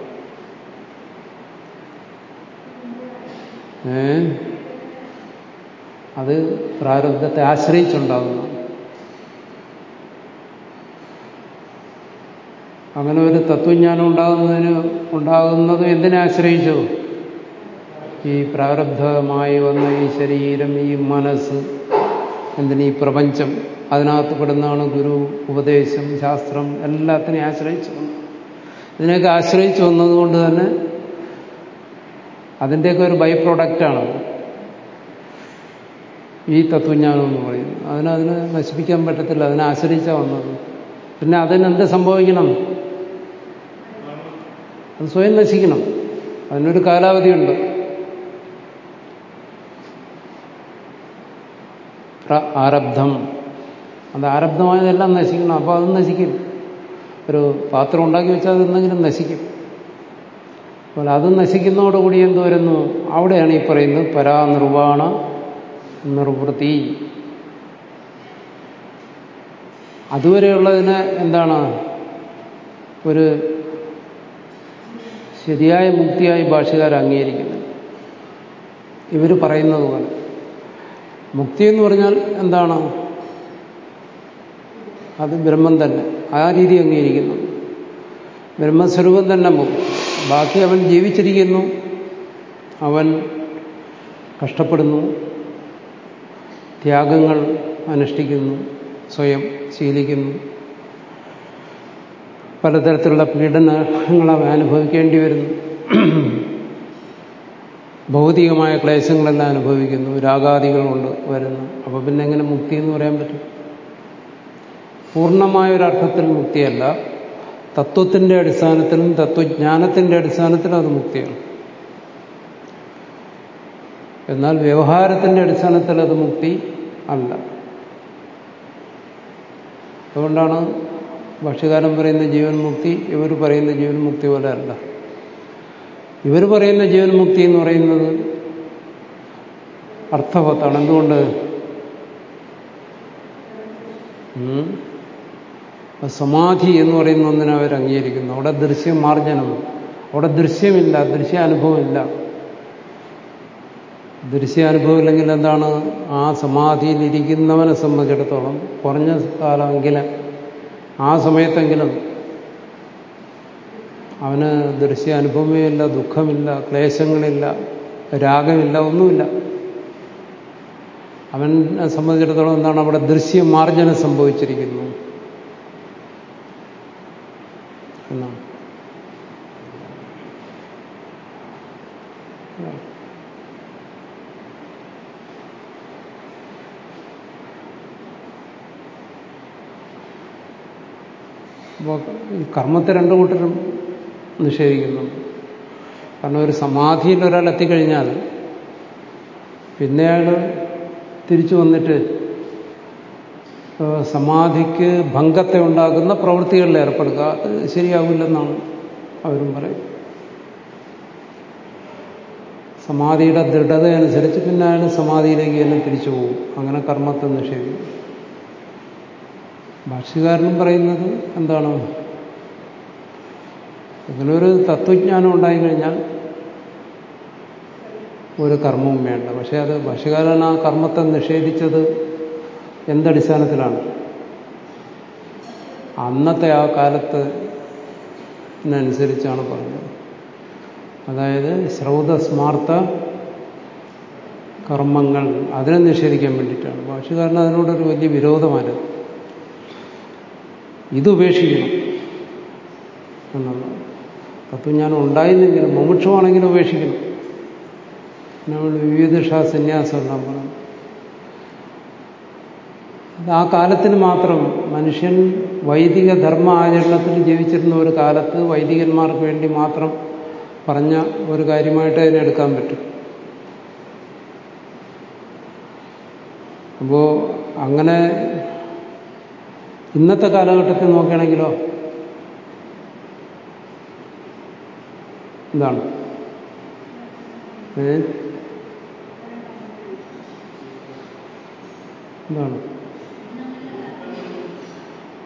അത് പ്രാരബ്ധത്തെ ആശ്രയിച്ചുണ്ടാകുന്നു അങ്ങനെ ഒരു തത്വജ്ഞാനം ഉണ്ടാകുന്നതിന് ഉണ്ടാകുന്നത് എന്തിനെ ആശ്രയിച്ചു? ഈ പ്രാരബ്ധമായി വന്ന ഈ ശരീരം ഈ മനസ്സ് എന്തിനീ പ്രപഞ്ചം അതിനകത്ത് പെടുന്നതാണ് ഗുരു ഉപദേശം ശാസ്ത്രം എല്ലാത്തിനെയും ആശ്രയിച്ചു ഇതിനെയൊക്കെ ആശ്രയിച്ചു വന്നതുകൊണ്ട് തന്നെ അതിന്റെയൊക്കെ ഒരു ബൈ പ്രൊഡക്റ്റാണ് ഈ തത്വജ്ഞാനം എന്ന് പറയുന്നത് അതിനതിനെ നശിപ്പിക്കാൻ പറ്റത്തില്ല അതിനെ ആശ്രയിച്ചാണ് വന്നത്. പിന്നെ അതിനെന്ത് സംഭവിക്കണം? അത് സ്വയം നശിക്കണം. അതിനൊരു കാലാവധിയുണ്ട്. ആരബ്ധം. അത് ആരബ്ധമായതെല്ലാം നശിക്കണം. അപ്പോൾ അത് നശിക്കും. ഒരു പാത്രം ഉണ്ടാക്കി വെച്ചാൽ അതെന്തെങ്കിലും നശിക്കും. അപ്പോൾ അത് നശിക്കുന്നതോടുകൂടി എന്ത് വരുന്നു? അവിടെയാണ് ഈ പറയുന്നത് പരാനിർവാണ നിർവൃത്തി. അതുവരെയുള്ളതിന് എന്താണ്? ഒരു ശരിയായ മുക്തിയായി ഭാഷകാർ അംഗീകരിക്കുന്നത് ഇവർ പറയുന്നത് പോലെ. മുക്തി എന്ന് പറഞ്ഞാൽ എന്താണ്? അത് ബ്രഹ്മം തന്നെ. ആ രീതി അംഗീകരിക്കുന്നു. ബ്രഹ്മസ്വരൂപം തന്നെ മുക്തി. ബാക്കി അവൻ ജീവിച്ചിരിക്കുന്നു. അവൻ കഷ്ടപ്പെടുന്നു. ത്യാഗങ്ങൾ അനുഷ്ഠിക്കുന്നു. സ്വയം ശീലിക്കുന്നു. പലതരത്തിലുള്ള പീഡനങ്ങൾ അവൻ അനുഭവിക്കേണ്ടി വരുന്നു. ഭൗതികമായ ക്ലേശങ്ങളെല്ലാം അനുഭവിക്കുന്നു. രാഗാദികൾ വരുന്നു. അപ്പോൾ പിന്നെ എങ്ങനെ മുക്തി എന്ന് പറയാൻ പറ്റും? പൂർണമായ ഒരർത്ഥത്തിൽ മുക്തിയല്ല. തത്വത്തിന്റെ അടിസ്ഥാനത്തിലും തത്വജ്ഞാനത്തിന്റെ അടിസ്ഥാനത്തിലും അത് മുക്തിയാണ്. എന്നാൽ വ്യവഹാരത്തിന്റെ അടിസ്ഥാനത്തിൽ അത് മുക്തി അല്ല. അതുകൊണ്ടാണ് ഭക്ഷ്യകാലം പറയുന്ന ജീവൻ മുക്തി ഇവർ പറയുന്ന ജീവൻ മുക്തി പോലെ അല്ല. ഇവർ പറയുന്ന ജീവൻ മുക്തി എന്ന് പറയുന്നത് അർത്ഥവത്താണ്. എന്തുകൊണ്ട്? സമാധി എന്ന് പറയുന്ന ഒന്നിനെ അവർ അംഗീകരിക്കുന്നു. അവിടെ ദൃശ്യം മാർജനം അവിടെ ദൃശ്യമില്ല ദൃശ്യാനുഭവമില്ല. ഇല്ലെങ്കിൽ എന്താണ്? ആ സമാധിയിലിരിക്കുന്നവനെ സംബന്ധിച്ചിടത്തോളം കുറഞ്ഞ കാലമെങ്കിലും ആ സമയത്തെങ്കിലും അവന് ദൃശ്യാനുഭവമേ ഇല്ല ദുഃഖമില്ല ക്ലേശങ്ങളില്ല രാഗമില്ല ഒന്നുമില്ല. അവനെ സംബന്ധിച്ചിടത്തോളം എന്താണ്? അവിടെ ദൃശ്യമാർജനം സംഭവിച്ചിരിക്കുന്നു. എന്നാണ് കർമ്മത്തെ രണ്ടു കൂട്ടരും നിഷേധിക്കുന്നുണ്ട് കാരണം ഒരു സമാധിയിൽ ഒരാൾ എത്തിക്കഴിഞ്ഞാൽ പിന്നെ അയാൾ തിരിച്ചു വന്നിട്ട് സമാധിക്ക് ഭംഗത്തെ ഉണ്ടാകുന്ന പ്രവൃത്തികളിൽ ഏർപ്പെടുക. അത് ശരിയാവില്ലെന്നാണ് അവരും പറയും. സമാധിയുടെ ദൃഢത അനുസരിച്ച് പിന്നെ അയാൾ സമാധിയിലേക്ക് തന്നെ തിരിച്ചു പോകും. അങ്ങനെ കർമ്മത്തെ നിഷേധിക്കും. ഭാഷ്യകാരനും പറയുന്നത് എന്താണ്? ഇതിനൊരു തത്വജ്ഞാനം ഉണ്ടായിക്കഴിഞ്ഞാൽ ഒരു കർമ്മവും വേണ്ട. പക്ഷേ അത് ഭാഷ്യകാരൻ ആ കർമ്മത്തെ നിഷേധിച്ചത് എന്തടിസ്ഥാനത്തിലാണ്? അന്നത്തെ ആ കാലത്ത് അനുസരിച്ചാണ് പറഞ്ഞത്. അതായത് ശ്രൗതസ്മാർത്ഥ കർമ്മങ്ങൾ അതിനെ നിഷേധിക്കാൻ വേണ്ടിയിട്ടാണ്. ഭാഷകാരൻ അതിനോടൊരു വലിയ വിരോധമായിരുന്നു ഇത് ഉപേക്ഷിക്കണം എന്നുള്ളത്. ഞാൻ ഉണ്ടായിരുന്നെങ്കിലും മുമുക്ഷമാണെങ്കിലും ഉപേക്ഷിക്കണം. നമ്മൾ വിവിധ സന്യാസം എല്ലാം പറഞ്ഞു ആ കാലത്തിന് മാത്രം മനുഷ്യൻ വൈദിക ധർമ്മ ആചരണത്തിൽ ജീവിച്ചിരുന്ന ഒരു കാലത്ത് വൈദികന്മാർക്ക് വേണ്ടി മാത്രം പറഞ്ഞ ഒരു കാര്യമായിട്ട് അതിനെ എടുക്കാൻ പറ്റും. അപ്പോ അങ്ങനെ ഇന്നത്തെ കാലഘട്ടത്തിൽ നോക്കുകയാണെങ്കിലോ എന്താണ്? എന്താണ്?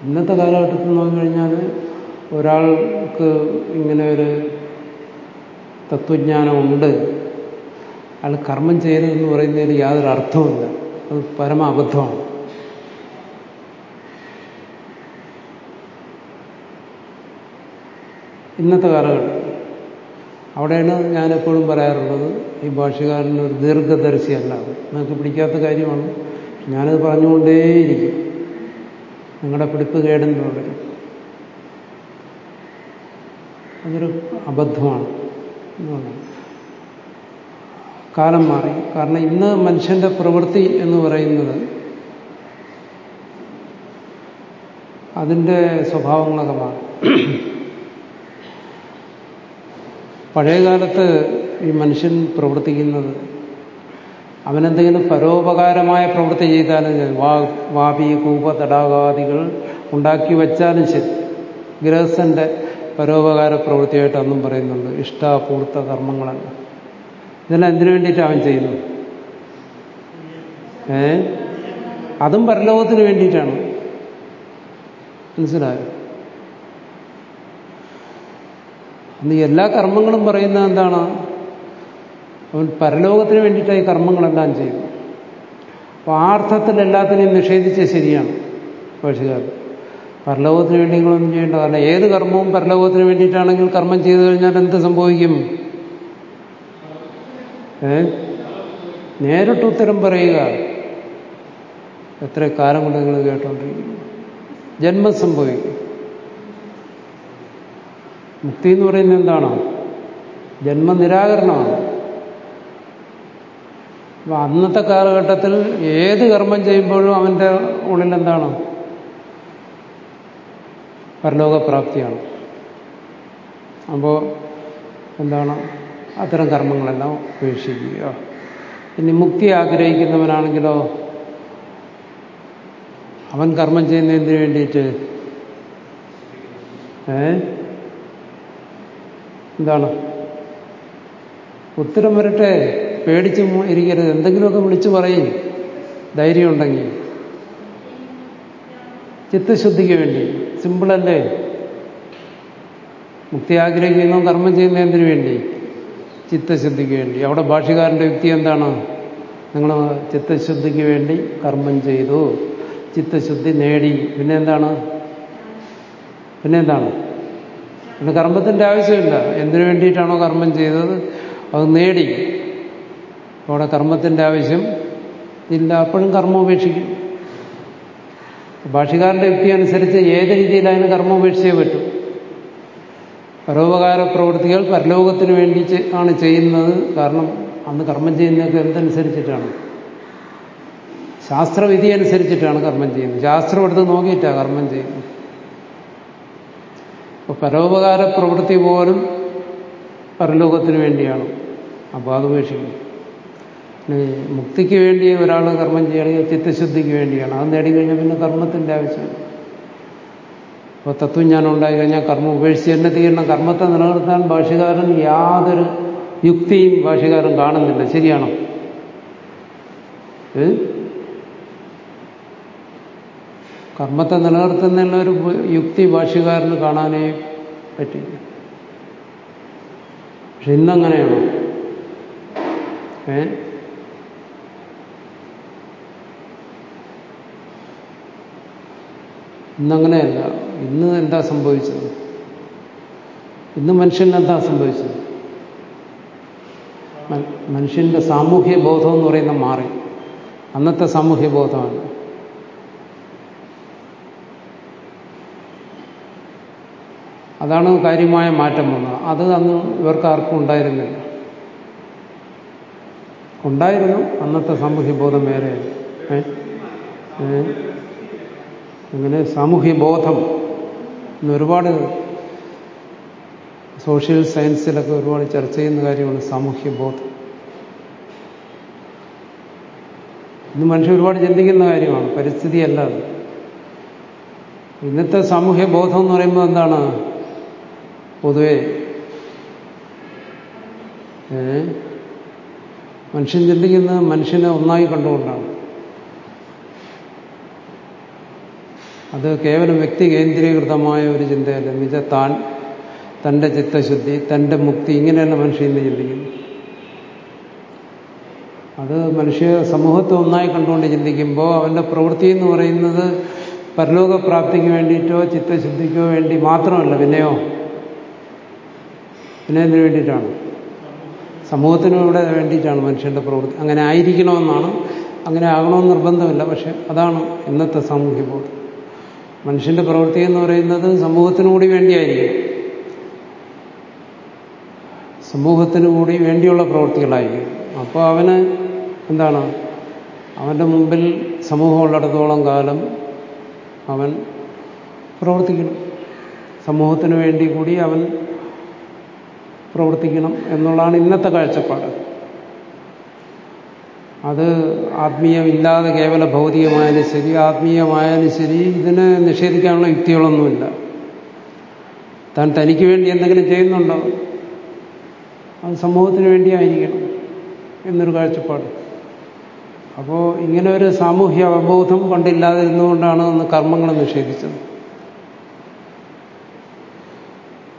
ഇന്നത്തെ കാലഘട്ടത്തിൽ നോക്കിക്കഴിഞ്ഞാൽ ഒരാൾക്ക് ഇങ്ങനെ ഒരു തത്വജ്ഞാനമുണ്ട് അയാൾ കർമ്മം ചെയ്യരുതെന്ന് പറയുന്നതിൽ യാതൊരു അർത്ഥവുമില്ല അത് പരമ അബദ്ധമാണ് ഇന്നത്തെ കാലഘട്ടം അവിടെയാണ് ഞാനെപ്പോഴും പറയാറുള്ളത് ഈ ഭാഷകാരൻ ഒരു ദീർഘദർശിയല്ല നിങ്ങൾക്ക് പിടിക്കാത്ത കാര്യമാണ്. ഞാനത് പറഞ്ഞുകൊണ്ടേയിരിക്കും. നിങ്ങളുടെ പിടിപ്പ് കേടെന്ന് അതൊരു അബദ്ധമാണ് കാലം മാറി. കാരണം ഇന്ന് മനുഷ്യന്റെ പ്രവൃത്തി എന്ന് പറയുന്നത് അതിന്റെ സ്വഭാവങ്ങളൊക്കെ മാറി പഴയകാലത്ത് ഈ മനുഷ്യൻ പ്രവർത്തിക്കുന്നത് അവനെന്തെങ്കിലും പരോപകാരമായ പ്രവൃത്തി ചെയ്താലും വാ വാപി കൂപ തടാകാദികൾ ഉണ്ടാക്കി വച്ചാലും ശരി. ഗൃഹസ്ഥന്റെ പരോപകാര പ്രവൃത്തിയായിട്ട് അന്നും പറയുന്നുണ്ട്. ഇഷ്ടാപൂർത്ത കർമ്മങ്ങളല്ല. ഇതെല്ലാം എന്തിനു വേണ്ടിയിട്ടാണ് അവൻ ചെയ്യുന്നു? ഏ? അതും പരലോകത്തിന് വേണ്ടിയിട്ടാണ്. മനസ്സിലായോ? അന്ന് എല്ലാ കർമ്മങ്ങളും പറയുന്നത് എന്താണ്? അവൻ പരലോകത്തിന് വേണ്ടിയിട്ടായി കർമ്മങ്ങളെല്ലാം ചെയ്തു. അപ്പോൾ ആ അർത്ഥത്തിൽ എല്ലാത്തിനെയും നിഷേധിച്ച് ശരിയാണ്. ഭാഷകാരൻ പരലോകത്തിന് വേണ്ടി നിങ്ങളൊന്നും ചെയ്യേണ്ട ഏത് കർമ്മവും പരലോകത്തിന് വേണ്ടിയിട്ടാണെങ്കിൽ കർമ്മം ചെയ്തു കഴിഞ്ഞാൽ എന്ത് സംഭവിക്കും? നേരിട്ട് ഉത്തരം പറയുക. എത്ര കാലം കൊണ്ട് നിങ്ങൾ കേട്ടോണ്ടിരിക്കുന്നു. ജന്മം സംഭവിക്കും. മുക്തി എന്ന് പറയുന്നത് എന്താണ്? ജന്മനിരാകരണമാണ്. അപ്പൊ അന്നത്തെ കാലഘട്ടത്തിൽ ഏത് കർമ്മം ചെയ്യുമ്പോഴും അവന്റെ ഉള്ളിൽ എന്താണ്? പരലോകപ്രാപ്തിയാണ് അപ്പോൾ എന്താണ്? അത്തരം കർമ്മങ്ങളെല്ലാം ഉപേക്ഷിക്കുക. ഇനി മുക്തി ആഗ്രഹിക്കുന്നവനാണെങ്കിലോ അവൻ കർമ്മം ചെയ്യുന്നതിന് വേണ്ടിയിട്ട് ഏ? എന്താണ്? ഉത്തരം വരട്ടെ. പേടിച്ച് ഇരിക്കരുത്. എന്തെങ്കിലുമൊക്കെ വിളിച്ചു പറയും. ധൈര്യമുണ്ടെങ്കിൽ ചിത്തശുദ്ധിക്ക് വേണ്ടി. സിമ്പിളല്ലേ മുക്തി ആഗ്രഹിക്കുന്നു കർമ്മം ചെയ്യുന്നതിന് വേണ്ടി. ചിത്തശുദ്ധിക്ക് വേണ്ടി. അവിടെ ഭാഷകാരന്റെ യുക്തി എന്താണ്? നിങ്ങൾ ചിത്തശുദ്ധിക്ക് വേണ്ടി കർമ്മം ചെയ്തു. ചിത്തശുദ്ധി നേടി. പിന്നെ എന്താണ് പിന്നെ എന്താണ് പിന്നെ കർമ്മത്തിന്റെ ആവശ്യമില്ല. എന്തിനു വേണ്ടിയിട്ടാണോ കർമ്മം ചെയ്തത്? അത് നേടി. അവിടെ കർമ്മത്തിന്റെ ആവശ്യം ഇല്ല. അപ്പോഴും കർമ്മം ഉപേക്ഷിക്കും. ഭാഷകാരന്റെ യുക്തി അനുസരിച്ച് ഏത് രീതിയിൽ അതിന് കർമ്മം ഉപേക്ഷിച്ചേ പറ്റും. പരോപകാര പ്രവൃത്തികൾ പരലോകത്തിന് വേണ്ടി ആണ് ചെയ്യുന്നത്. കാരണം അന്ന് കർമ്മം ചെയ്യുന്നതൊക്കെ എന്തനുസരിച്ചിട്ടാണ്? ശാസ്ത്രവിധി അനുസരിച്ചിട്ടാണ് കർമ്മം ചെയ്യുന്നത്. ശാസ്ത്രം എടുത്ത് നോക്കിയിട്ടാണ് കർമ്മം ചെയ്യുന്നത്. അപ്പോൾ പരോപകാര പ്രവൃത്തി പോലും പരലോകത്തിന് വേണ്ടിയാണ്. അപ്പോൾ അത് ഉപേക്ഷിക്കും. മുക്തിക്ക് വേണ്ടി ഒരാൾ കർമ്മം ചെയ്യുകയാണെങ്കിൽ ചിത്തശുദ്ധിക്ക് വേണ്ടിയാണ്. അത് നേടിക്കഴിഞ്ഞാൽ പിന്നെ കർമ്മത്തിന്റെ ആവശ്യം ഇപ്പോൾ തത്വം തത്വജ്ഞാനം ഉണ്ടായി കഴിഞ്ഞാൽ കർമ്മം ഉപേക്ഷിച്ച് തന്നെ തീരണം. കർമ്മത്തെ നിലനിർത്താൻ ഭാഷകാരൻ യാതൊരു യുക്തിയും ഭാഷകാരൻ കാണുന്നില്ല. ശരിയാണോ? കർമ്മത്തെ നിലനിർത്തുന്നതിനുള്ള ഒരു യുക്തി ഭാഷകാരന് കാണാനേ പറ്റില്ല. പക്ഷെ ഇന്നങ്ങനെയാണോ ഏ? ഇന്നങ്ങനെയല്ല. ഇന്ന് എന്താ സംഭവിച്ചത്? ഇന്ന് മനുഷ്യന് എന്താ സംഭവിച്ചത്? മനുഷ്യന്റെ സാമൂഹ്യ ബോധം എന്ന് പറയുന്ന മാറി. അന്നത്തെ സാമൂഹ്യ ബോധമാണ്. അതാണ് കാര്യമായ മാറ്റം വന്നത്. അത് അന്ന് ഇവർക്ക് ആർക്കും ഉണ്ടായിരുന്നില്ല. ഉണ്ടായിരുന്നു. അന്നത്തെ സാമൂഹ്യ ബോധം വേറെ അങ്ങനെ സാമൂഹ്യ ബോധം ഒരുപാട് സോഷ്യൽ സയൻസിലൊക്കെ ഒരുപാട് ചർച്ച ചെയ്യുന്ന കാര്യമാണ് സാമൂഹ്യ ബോധം ഇന്ന് മനുഷ്യർ ഒരുപാട് ചിന്തിക്കുന്ന കാര്യമാണ് പരിസ്ഥിതി അല്ലാതെ ഇന്നത്തെ സാമൂഹ്യ ബോധം എന്ന് പറയുമ്പോൾ എന്താണ്? പൊതുവെ മനുഷ്യൻ ചിന്തിക്കുന്നത് മനുഷ്യനെ ഒന്നായി കണ്ടുകൊണ്ടാണ്. അത് കേവലം വ്യക്തി കേന്ദ്രീകൃതമായ ഒരു ചിന്തയല്ല. എന്നുവെച്ചാൽ താൻ തന്റെ ചിത്തശുദ്ധി തന്റെ മുക്തി ഇങ്ങനെയല്ല മനുഷ്യൻ ഇന്ന് ചിന്തിക്കുന്നു അത് മനുഷ്യ സമൂഹത്തെ ഒന്നായി കണ്ടുകൊണ്ട് ചിന്തിക്കുമ്പോൾ അവന്റെ പ്രവൃത്തി എന്ന് പറയുന്നത് പരലോകപ്രാപ്തിക്ക് വേണ്ടിയിട്ടോ ചിത്തശുദ്ധിക്കോ വേണ്ടി മാത്രമല്ല പിന്നെയോ പിന്നെ എന്തിനു വേണ്ടിയിട്ടാണ്. സമൂഹത്തിനും ഇവിടെ വേണ്ടിയിട്ടാണ് മനുഷ്യന്റെ പ്രവൃത്തി. അങ്ങനെ ആയിരിക്കണമെന്നാണ്. അങ്ങനെ ആകണമെന്ന് നിർബന്ധമില്ല. പക്ഷെ അതാണ് ഇന്നത്തെ സാമൂഹ്യ ബോധം. മനുഷ്യന്റെ പ്രവൃത്തി എന്ന് പറയുന്നത് സമൂഹത്തിനു കൂടി വേണ്ടിയായിരിക്കും. സമൂഹത്തിനു കൂടി വേണ്ടിയുള്ള പ്രവൃത്തികളായിരിക്കും. അപ്പോൾ അവന് എന്താണ്? അവന്റെ മുമ്പിൽ സമൂഹമുള്ളിടത്തോളം കാലം അവൻ പ്രവർത്തിക്കണം. സമൂഹത്തിന് വേണ്ടി കൂടി അവൻ പ്രവർത്തിക്കണം എന്നുള്ളതാണ് ഇന്നത്തെ കാഴ്ചപ്പാട്. അത് ആത്മീയമില്ലാതെ കേവല ഭൗതികമായാലും ശരി ആത്മീയമായാലും ശരി ഇതിനെ നിഷേധിക്കാനുള്ള യുക്തികളൊന്നുമില്ല. താൻ തനിക്ക് വേണ്ടി എന്തെങ്കിലും ചെയ്യുന്നുണ്ടോ? അത് സമൂഹത്തിന് വേണ്ടിയായിരിക്കണം എന്നൊരു കാഴ്ചപ്പാട്. അപ്പോൾ ഇങ്ങനെ ഒരു സാമൂഹ്യ അവബോധം പണ്ടില്ലാതിരുന്നുകൊണ്ടാണ് അന്ന് കർമ്മങ്ങൾ നിഷേധിച്ചത്.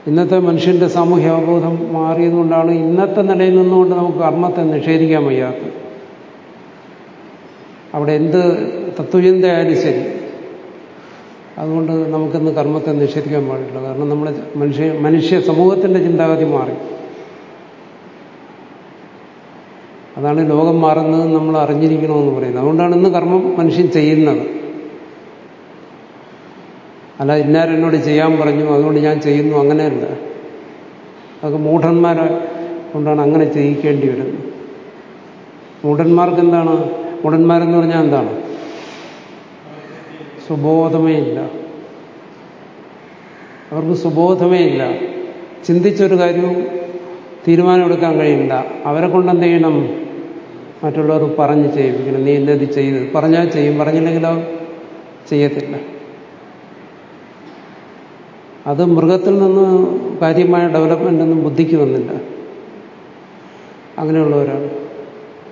ഇന്നത്തെ മനുഷ്യന്റെ സാമൂഹ്യ അവബോധം മാറിയതുകൊണ്ടാണ് ഇന്നത്തെ നിലയിൽ നിന്നുകൊണ്ട് നമുക്ക് കർമ്മത്തെ നിഷേധിക്കാൻ വയ്യാത്തത്. അവിടെ എന്ത് തത്വചിന്തയായാലും ശരി. അതുകൊണ്ട് നമുക്കിന്ന് കർമ്മത്തെ നിഷേധിക്കാൻ പാടില്ല. കാരണം നമ്മുടെ മനുഷ്യ മനുഷ്യ സമൂഹത്തിന്റെ ചിന്താഗതി മാറി. അതാണ് ലോകം മാറുന്നത് നമ്മൾ അറിഞ്ഞിരിക്കണമെന്ന് പറയുന്നത്. അതുകൊണ്ടാണ് ഇന്ന് കർമ്മം മനുഷ്യൻ ചെയ്യുന്നത്. അല്ല ഇന്നാരെന്നോട് ചെയ്യാൻ പറഞ്ഞു അതുകൊണ്ട് ഞാൻ ചെയ്യുന്നു അങ്ങനെയല്ല. അതൊക്കെ മൂഢന്മാരെ കൊണ്ടാണ് അങ്ങനെ ചെയ്യിക്കേണ്ടി വരുന്നത്. മൂഢന്മാർക്ക് എന്താണ് മൂഢന്മാരെന്ന് പറഞ്ഞാൽ എന്താണ്? സുബോധമേ ഇല്ല. അവർക്ക് സുബോധമേ ഇല്ല. ചിന്തിച്ചൊരു കാര്യവും തീരുമാനമെടുക്കാൻ കഴിയില്ല. അവരെ കൊണ്ട് എന്ത് ചെയ്യണം? മറ്റുള്ളവർ പറഞ്ഞ് ചെയ്യിപ്പിക്കണം. നീ എന്നത് ചെയ്ത് പറഞ്ഞാൽ ചെയ്യും. പറഞ്ഞില്ലെങ്കിൽ അവർ ചെയ്യത്തില്ല. അത് മൃഗത്തിൽ നിന്ന് കാര്യമായ ഡെവലപ്മെന്റ് ഒന്നും ബുദ്ധിക്ക് വന്നില്ല. അങ്ങനെയുള്ളവരാണ്.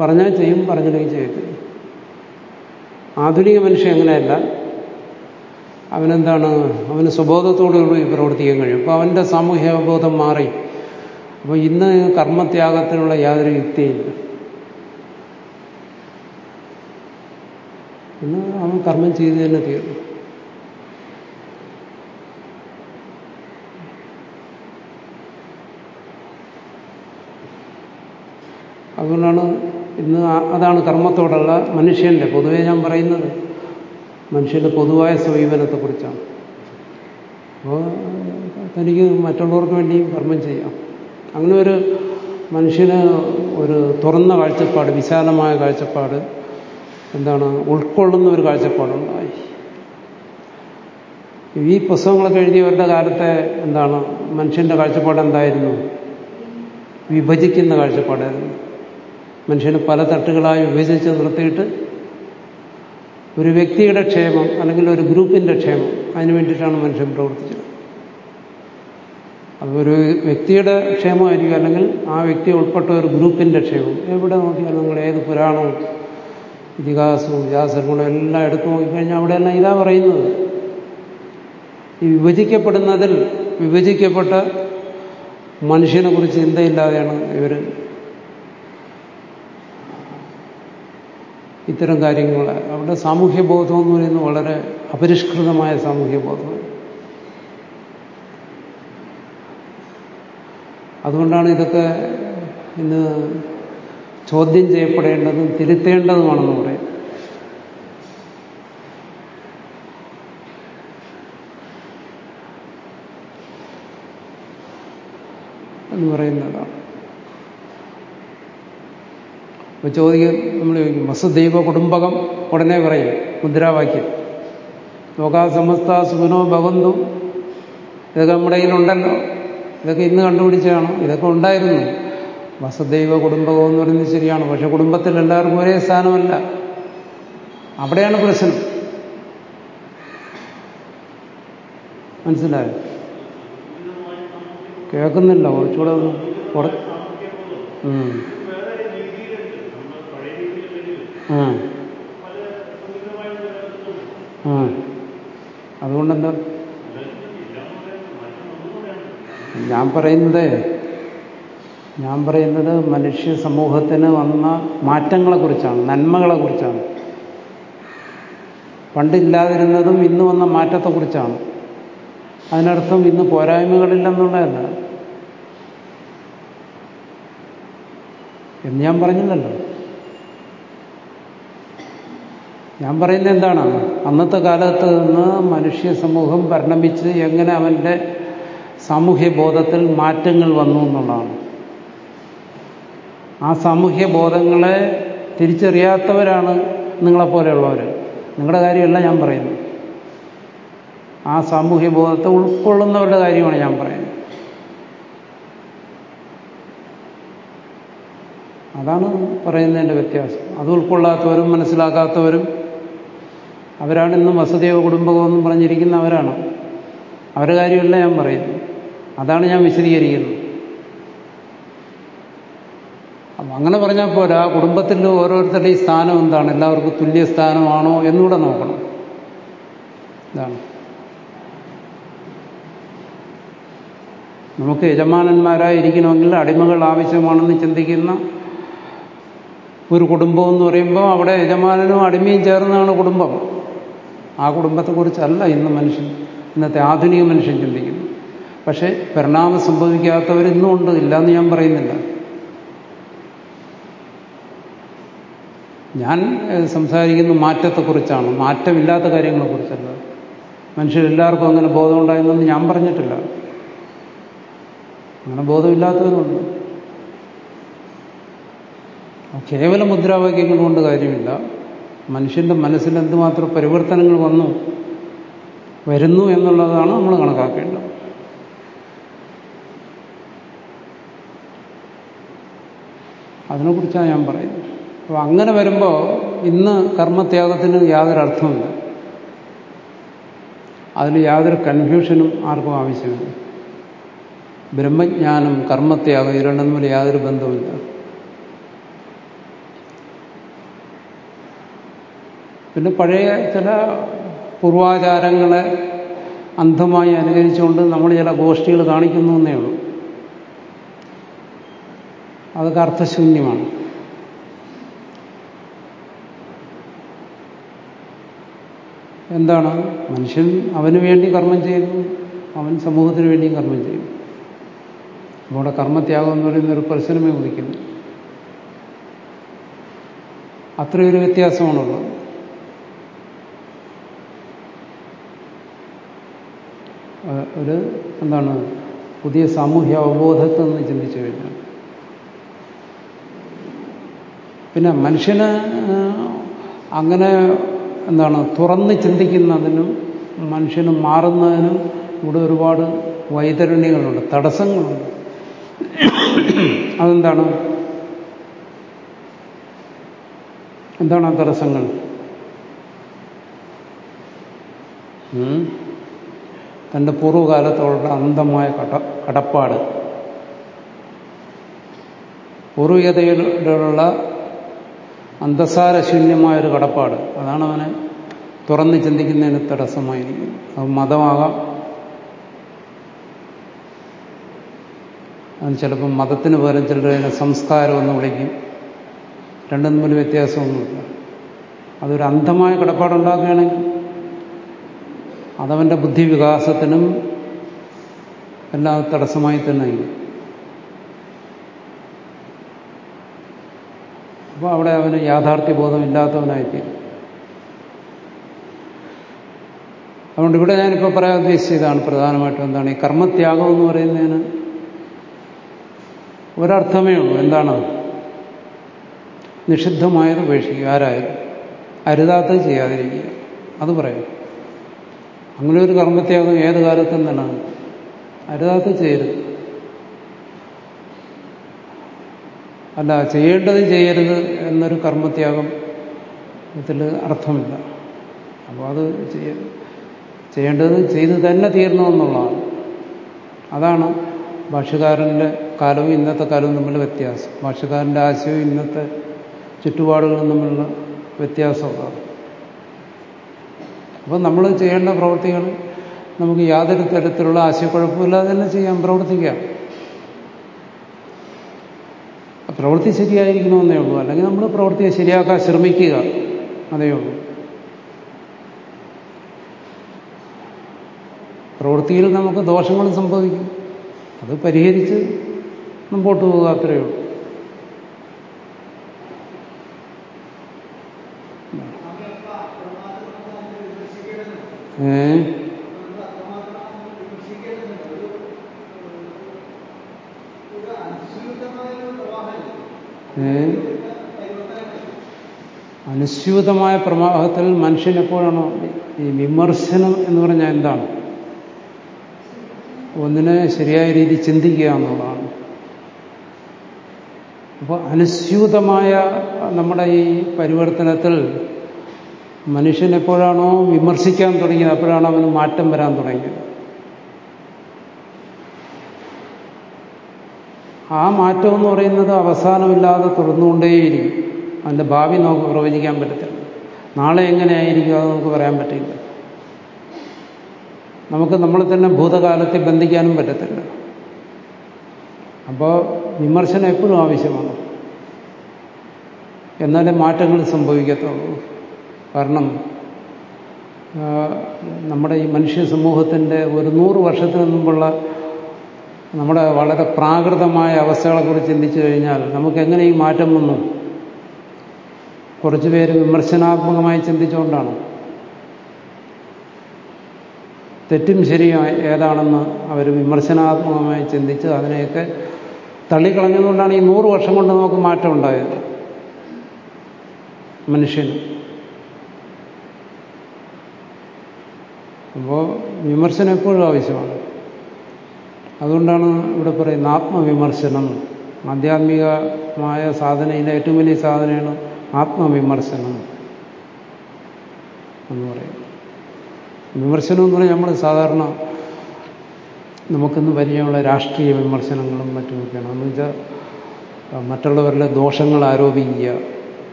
പറഞ്ഞാൽ ചെയ്യും പറഞ്ഞില്ലെങ്കിൽ ചെയ്യത്തില്ല. ആധുനിക മനുഷ്യൻ അങ്ങനെയല്ല. അവനെന്താണ്? അവന് സ്വബോധത്തോടുകൂടി പ്രവർത്തിക്കാൻ കഴിയും. അപ്പോൾ അവന്റെ സാമൂഹ്യ അവബോധം മാറി. അപ്പോൾ ഇന്ന് കർമ്മത്യാഗത്തിനുള്ള യാതൊരു യുക്തിയില്ല. ഇന്ന് അവൻ കർമ്മം ചെയ്ത് തന്നെ തീർന്നു. അതുകൊണ്ടാണ് ഇന്ന് അതാണ് കർമ്മത്തോടുള്ള മനുഷ്യന്റെ പൊതുവെ ഞാൻ പറയുന്നത്. മനുഷ്യന്റെ പൊതുവായ സമീപനത്തെക്കുറിച്ചാണ്. അപ്പോൾ തനിക്ക് മറ്റുള്ളവർക്ക് വേണ്ടിയും കർമ്മം ചെയ്യാം. അങ്ങനെ ഒരു മനുഷ്യന് ഒരു തുറന്ന കാഴ്ചപ്പാട് വിശാലമായ കാഴ്ചപ്പാട് എന്താണ് ഉൾക്കൊള്ളുന്ന ഒരു കാഴ്ചപ്പാടുണ്ടായി. ഈ പുസ്തകങ്ങളൊക്കെ എഴുതിയവരുടെ കാലത്തെ എന്താണ് മനുഷ്യന്റെ കാഴ്ചപ്പാട് എന്തായിരുന്നു? വിഭജിക്കുന്ന കാഴ്ചപ്പാടായിരുന്നു. മനുഷ്യന് പല തട്ടുകളായി വിഭജിച്ച് നിർത്തിയിട്ട് ഒരു വ്യക്തിയുടെ ക്ഷേമം അല്ലെങ്കിൽ ഒരു ഗ്രൂപ്പിന്റെ ക്ഷേമം അതിനു വേണ്ടിയിട്ടാണ് മനുഷ്യൻ പ്രവർത്തിച്ചത്. അതൊരു വ്യക്തിയുടെ ക്ഷേമമായിരിക്കും അല്ലെങ്കിൽ ആ വ്യക്തി ഉൾപ്പെട്ട ഒരു ഗ്രൂപ്പിന്റെ ക്ഷേമം. എവിടെ നോക്കിയാൽ നിങ്ങൾ ഏത് പുരാണവും ഇതിഹാസവും വ്യാസങ്ങളും എല്ലാം എടുത്തു നോക്കിക്കഴിഞ്ഞാൽ അവിടെയെല്ലാം ഇതാ പറയുന്നത്. ഈ വിഭജിക്കപ്പെടുന്നതിൽ വിഭജിക്കപ്പെട്ട മനുഷ്യനെ കുറിച്ച് ചിന്തയില്ലാതെയാണ് ഇവർ ഇത്തരം കാര്യങ്ങൾ. അവിടെ സാമൂഹ്യബോധം എന്ന് പറയുന്നത് വളരെ അപരിഷ്കൃതമായ സാമൂഹ്യ ബോധമാണ് അതുകൊണ്ടാണ് ഇതൊക്കെ ഇന്ന് ചോദ്യം ചെയ്യപ്പെടേണ്ടതും തിരുത്തേണ്ടതുമാണെന്ന് പറയാം. എന്ന് പറയുന്നതാണ്. അപ്പൊ ചോദിക്കും നമ്മൾ ചോദിക്കും വസുദൈവ കുടുംബകം ഉടനെ പറയും മുദ്രാവാക്യം. ലോകാ സമസ്ത സുഖനോ ഭവന്തു. ഇതൊക്കെ നമ്മുടെ കയ്യിലുണ്ടല്ലോ. ഇതൊക്കെ ഇന്ന് കണ്ടുപിടിച്ചതാണ്? ഇതൊക്കെ ഉണ്ടായിരുന്നു. വസുദൈവ കുടുംബകം എന്ന് പറയുന്നത് ശരിയാണ്. പക്ഷെ കുടുംബത്തിൽ എല്ലാവർക്കും ഒരേ സ്ഥാനമല്ല. അവിടെയാണ് പ്രശ്നം. മനസ്സിലായോ? കേൾക്കുന്നില്ല കുറച്ചുകൂടെ ഒന്ന് അതുകൊണ്ടെന്താ? ഞാൻ പറയുന്നത് ഞാൻ പറയുന്നത് മനുഷ്യ സമൂഹത്തിന് വന്ന മാറ്റങ്ങളെക്കുറിച്ചാണ് നന്മകളെക്കുറിച്ചാണ്. പണ്ടില്ലാതിരുന്നതും ഇന്ന് വന്ന മാറ്റത്തെക്കുറിച്ചാണ്. അതിനർത്ഥം ഇന്ന് പോരായ്മകളില്ലെന്നുള്ളതല്ല. എന്ന് ഞാൻ പറഞ്ഞില്ലല്ലോ. ഞാൻ പറയുന്നത് എന്താണ്? അന്നത്തെ കാലത്ത് നിന്ന് മനുഷ്യ സമൂഹം പരിണമിച്ച് എങ്ങനെ അവന്റെ സാമൂഹ്യ ബോധത്തിൽ മാറ്റങ്ങൾ വന്നു എന്നുള്ളതാണ്. ആ സാമൂഹ്യ ബോധങ്ങളെ തിരിച്ചറിയാത്തവരാണ് നിങ്ങളെപ്പോലെയുള്ളവർ നിങ്ങളുടെ കാര്യമല്ല ഞാൻ പറയുന്നത്. ആ സാമൂഹ്യ ബോധത്തെ ഉൾക്കൊള്ളുന്നവരുടെ കാര്യമാണ് ഞാൻ പറയുന്നത്. അതാണ് പറയുന്നതിന്റെ വ്യത്യാസം. അത് ഉൾക്കൊള്ളാത്തവരും മനസ്സിലാക്കാത്തവരും അവരാണ് ഇന്നും വസുദേവ പറഞ്ഞിരിക്കുന്ന അവരാണ്. അവരുടെ കാര്യമല്ല ഞാൻ പറയുന്നത്. അതാണ് ഞാൻ വിശദീകരിക്കുന്നത്. അപ്പം അങ്ങനെ പറഞ്ഞാൽ പോരാ കുടുംബത്തിൽ ഈ സ്ഥാനം എന്താണ്? എല്ലാവർക്കും തുല്യ സ്ഥാനമാണോ എന്നുകൂടെ നോക്കണം. ഇതാണ്. നമുക്ക് യജമാനന്മാരായിരിക്കണമെങ്കിൽ അടിമകൾ ആവശ്യമാണെന്ന് ചിന്തിക്കുന്ന ഒരു കുടുംബം എന്ന് പറയുമ്പോൾ അവിടെ യജമാനനും അടിമയും ചേർന്നാണ് കുടുംബം. ആ കുടുംബത്തെക്കുറിച്ചല്ല ഇന്ന് മനുഷ്യൻ ഇന്നത്തെ ആധുനിക മനുഷ്യൻ ചിന്തിക്കുന്നു. പക്ഷേ പരിണാമം സംഭവിക്കാത്തവരിന്നും ഉണ്ട് ഇല്ലയെന്ന് ഞാൻ പറയുന്നില്ല. ഞാൻ സംസാരിക്കുന്ന മാറ്റത്തെക്കുറിച്ചാണ് മാറ്റമില്ലാത്ത കാര്യങ്ങളെക്കുറിച്ചല്ല. മനുഷ്യരെല്ലാവർക്കും അങ്ങനെ ബോധമുണ്ടായെന്നൊന്നും ഞാൻ പറഞ്ഞിട്ടില്ല. അങ്ങനെ ബോധമില്ലാത്തവരുണ്ട്. കേവല മുദ്രാവാക്യങ്ങൾ കൊണ്ട് കാര്യമില്ല. മനുഷ്യന്റെ മനസ്സിൽ എന്തുമാത്രം പരിവർത്തനങ്ങൾ വന്നു വരുന്നു എന്നുള്ളതാണ് നമ്മൾ കണക്കാക്കേണ്ടത്. അതിനെക്കുറിച്ചാണ് ഞാൻ പറയുന്നത്. അപ്പോൾ അങ്ങനെ വരുമ്പോൾ ഇന്ന് കർമ്മത്യാഗത്തിന് യാതൊരു അർത്ഥമില്ല അതിൽ യാതൊരു കൺഫ്യൂഷനും ആർക്കും ആവശ്യമില്ല. ബ്രഹ്മജ്ഞാനം കർമ്മത്യാഗം ഇരണ്ടെന്നുമില്ല യാതൊരു ബന്ധവുമില്ല. പിന്നെ പഴയ ചില പൂർവാചാരങ്ങളെ അന്ധമായി അനുകരിച്ചുകൊണ്ട് നമ്മൾ ചില ഗോഷ്ഠികൾ കാണിക്കുന്നു എന്നേ ഉള്ളൂ. അതൊക്കെ അർത്ഥശൂന്യമാണ്. എന്താണ്? മനുഷ്യൻ അവന് വേണ്ടി കർമ്മം ചെയ്യുന്നു. അവൻ സമൂഹത്തിന് വേണ്ടിയും കർമ്മം ചെയ്യും. നമ്മുടെ കർമ്മത്യാഗം എന്ന് പറയുന്ന ഒരു പ്രശ്നമേ ഉദിക്കുന്നു. അത്രയൊരു വ്യത്യാസമാണുള്ളത്. ഒരു എന്താണ് പുതിയ സാമൂഹ്യ അവബോധത്തിൽ നിന്ന് ചിന്തിച്ചു കഴിഞ്ഞാൽ. പിന്നെ മനുഷ്യന് അങ്ങനെ എന്താണ് തുറന്ന് ചിന്തിക്കുന്നതിനും മനുഷ്യന് മാറുന്നതിനും ഇവിടെ ഒരുപാട് വൈതരണികളുണ്ട് തടസ്സങ്ങളുണ്ട്. അതെന്താണ്? എന്താണ് ആ തടസ്സങ്ങൾ? തന്റെ പൂർവകാലത്തോടുള്ള അന്ധമായ കട കടപ്പാട്. പൂർവികതയിലുള്ള അന്തസാരശൂന്യമായൊരു കടപ്പാട്. അതാണ് അവനെ തുറന്ന് ചിന്തിക്കുന്നതിന് തടസ്സമായിരിക്കും അത് മതമാകാം. അവൻ ചിലപ്പം മതത്തിന് പകരം ചിലർ അതിനെ സംസ്കാരം എന്ന് വിളിക്കും. രണ്ടും തമ്മിൽ വ്യത്യാസമൊന്നുമില്ല. അതൊരു അന്ധമായ കടപ്പാടുണ്ടാക്കുകയാണെങ്കിൽ അതവന്റെ ബുദ്ധിവികാസത്തിനും എല്ലാം തടസ്സമായി തന്നെ. അപ്പോൾ അവിടെ അവന് യാഥാർത്ഥ്യബോധം ഇല്ലാത്തവനായിത്തീരും അതുകൊണ്ട് ഇവിടെ ഞാനിപ്പോൾ പറയാൻ ഉദ്ദേശിച്ചതാണ് പ്രധാനമായിട്ടും എന്താണ് ഈ കർമ്മത്യാഗം എന്ന് പറയുന്നതിന് ഒരർത്ഥമേ ഉള്ളൂ. എന്താണ്? നിഷിദ്ധമായത് ഉപേക്ഷിക്കുക. ആരായാലും അരുതാത്തത് ചെയ്യാതിരിക്കുക. അത് പറയാം. അങ്ങനെ ഒരു കർമ്മത്യാഗം ഏത് കാലത്തും തന്നെ അരുതാത്ത ചെയ്യരുത്. അല്ല ചെയ്യേണ്ടത് ചെയ്യരുത് എന്നൊരു കർമ്മത്യാഗം ഇതിൽ അർത്ഥമില്ല. അപ്പോൾ അത് ചെയ്യ ചെയ്യേണ്ടത് ചെയ്ത് തന്നെ തീരണമെന്നുള്ളതാണ് അതാണ് ഭാഷകാരന്റെ കാലവും ഇന്നത്തെ കാലവും തമ്മിലുള്ള വ്യത്യാസം. ഭാഷകാരന്റെ ആശയവും ഇന്നത്തെ ചുറ്റുപാടുകളും തമ്മിലുള്ള വ്യത്യാസമുള്ളതാണ് അപ്പം നമ്മൾ ചെയ്യേണ്ട പ്രവൃത്തികൾ നമുക്ക് യാതൊരു തരത്തിലുള്ള ആശയക്കുഴപ്പമില്ലാതെ തന്നെ ചെയ്യാം പ്രവർത്തിക്കാം. പ്രവൃത്തി ശരിയായിരിക്കണമെന്നേ ഉള്ളൂ. അല്ലെങ്കിൽ നമ്മൾ പ്രവൃത്തിയെ ശരിയാക്കാൻ ശ്രമിക്കുക. അതേ ഉള്ളൂ. പ്രവൃത്തിയിൽ നമുക്ക് ദോഷങ്ങൾ സംഭവിക്കും. അത് പരിഹരിച്ച് മുമ്പോട്ട് പോകുക അത്രയേ ഉള്ളൂ ഏ അനുസ്യൂതമായ പ്രവാഹത്തിൽ മനുഷ്യൻ എപ്പോഴാണോ ഈ വിമർശനം എന്ന് പറഞ്ഞാൽ എന്താണ്? ഒന്നിനെ ശരിയായ രീതി ചിന്തിക്കുക എന്നുള്ളതാണ്. അപ്പോൾ അനുസ്യൂതമായ നമ്മുടെ ഈ പരിവർത്തനത്തിൽ മനുഷ്യൻ എപ്പോഴാണോ വിമർശിക്കാൻ തുടങ്ങിയത്? അപ്പോഴാണ് അവന് മാറ്റം വരാൻ തുടങ്ങിയത്. ആ മാറ്റം എന്ന് പറയുന്നത് അവസാനമില്ലാതെ തുടർന്നുകൊണ്ടേയിരിക്കും. അതിന്റെ ഭാവി നമുക്ക് പ്രവചിക്കാൻ പറ്റത്തില്ല. നാളെ എങ്ങനെയായിരിക്കും അത് നമുക്ക് പറയാൻ പറ്റില്ല. നമുക്ക് നമ്മളെ തന്നെ ഭൂതകാലത്തെ ബന്ധിക്കാനും പറ്റത്തില്ല. അപ്പോൾ വിമർശനം എപ്പോഴും ആവശ്യമാണ്. എന്നാലേ മാറ്റങ്ങൾ സംഭവിക്കത്തുള്ളൂ. കാരണം നമ്മുടെ ഈ മനുഷ്യ സമൂഹത്തിന്റെ ഒരു നൂറ് വർഷത്തിന് മുമ്പുള്ള നമ്മുടെ വളരെ പ്രാകൃതമായ അവസ്ഥകളെക്കുറിച്ച് ചിന്തിച്ചു കഴിഞ്ഞാൽ നമുക്ക് എങ്ങനെ ഈ മാറ്റം വന്നു? കുറച്ചു പേര് വിമർശനാത്മകമായി ചിന്തിച്ചുകൊണ്ടാണ്. തെറ്റും ശരിയും ഏതാണെന്ന് അവർ വിമർശനാത്മകമായി ചിന്തിച്ച് അതിനെയൊക്കെ തള്ളിക്കളഞ്ഞതുകൊണ്ടാണ് ഈ നൂറ് വർഷം കൊണ്ട് നമുക്ക് മാറ്റം ഉണ്ടായത് മനുഷ്യന്. അപ്പോൾ വിമർശനം എപ്പോഴും ആവശ്യമാണ്. അതുകൊണ്ടാണ് ഇവിടെ പറയുന്നത് ആത്മവിമർശനം. ആധ്യാത്മികമായ സാധനയിലെ ഏറ്റവും വലിയ സാധനയാണ് ആത്മവിമർശനം എന്ന് പറയും വിമർശനം എന്ന് പറഞ്ഞാൽ നമ്മൾ സാധാരണ നമുക്കിന്ന് പരിചയമുള്ള രാഷ്ട്രീയ വിമർശനങ്ങളും മറ്റുമൊക്കെയാണ്. എന്ന് വെച്ചാൽ മറ്റുള്ളവരുടെ ദോഷങ്ങൾ ആരോപിക്കുക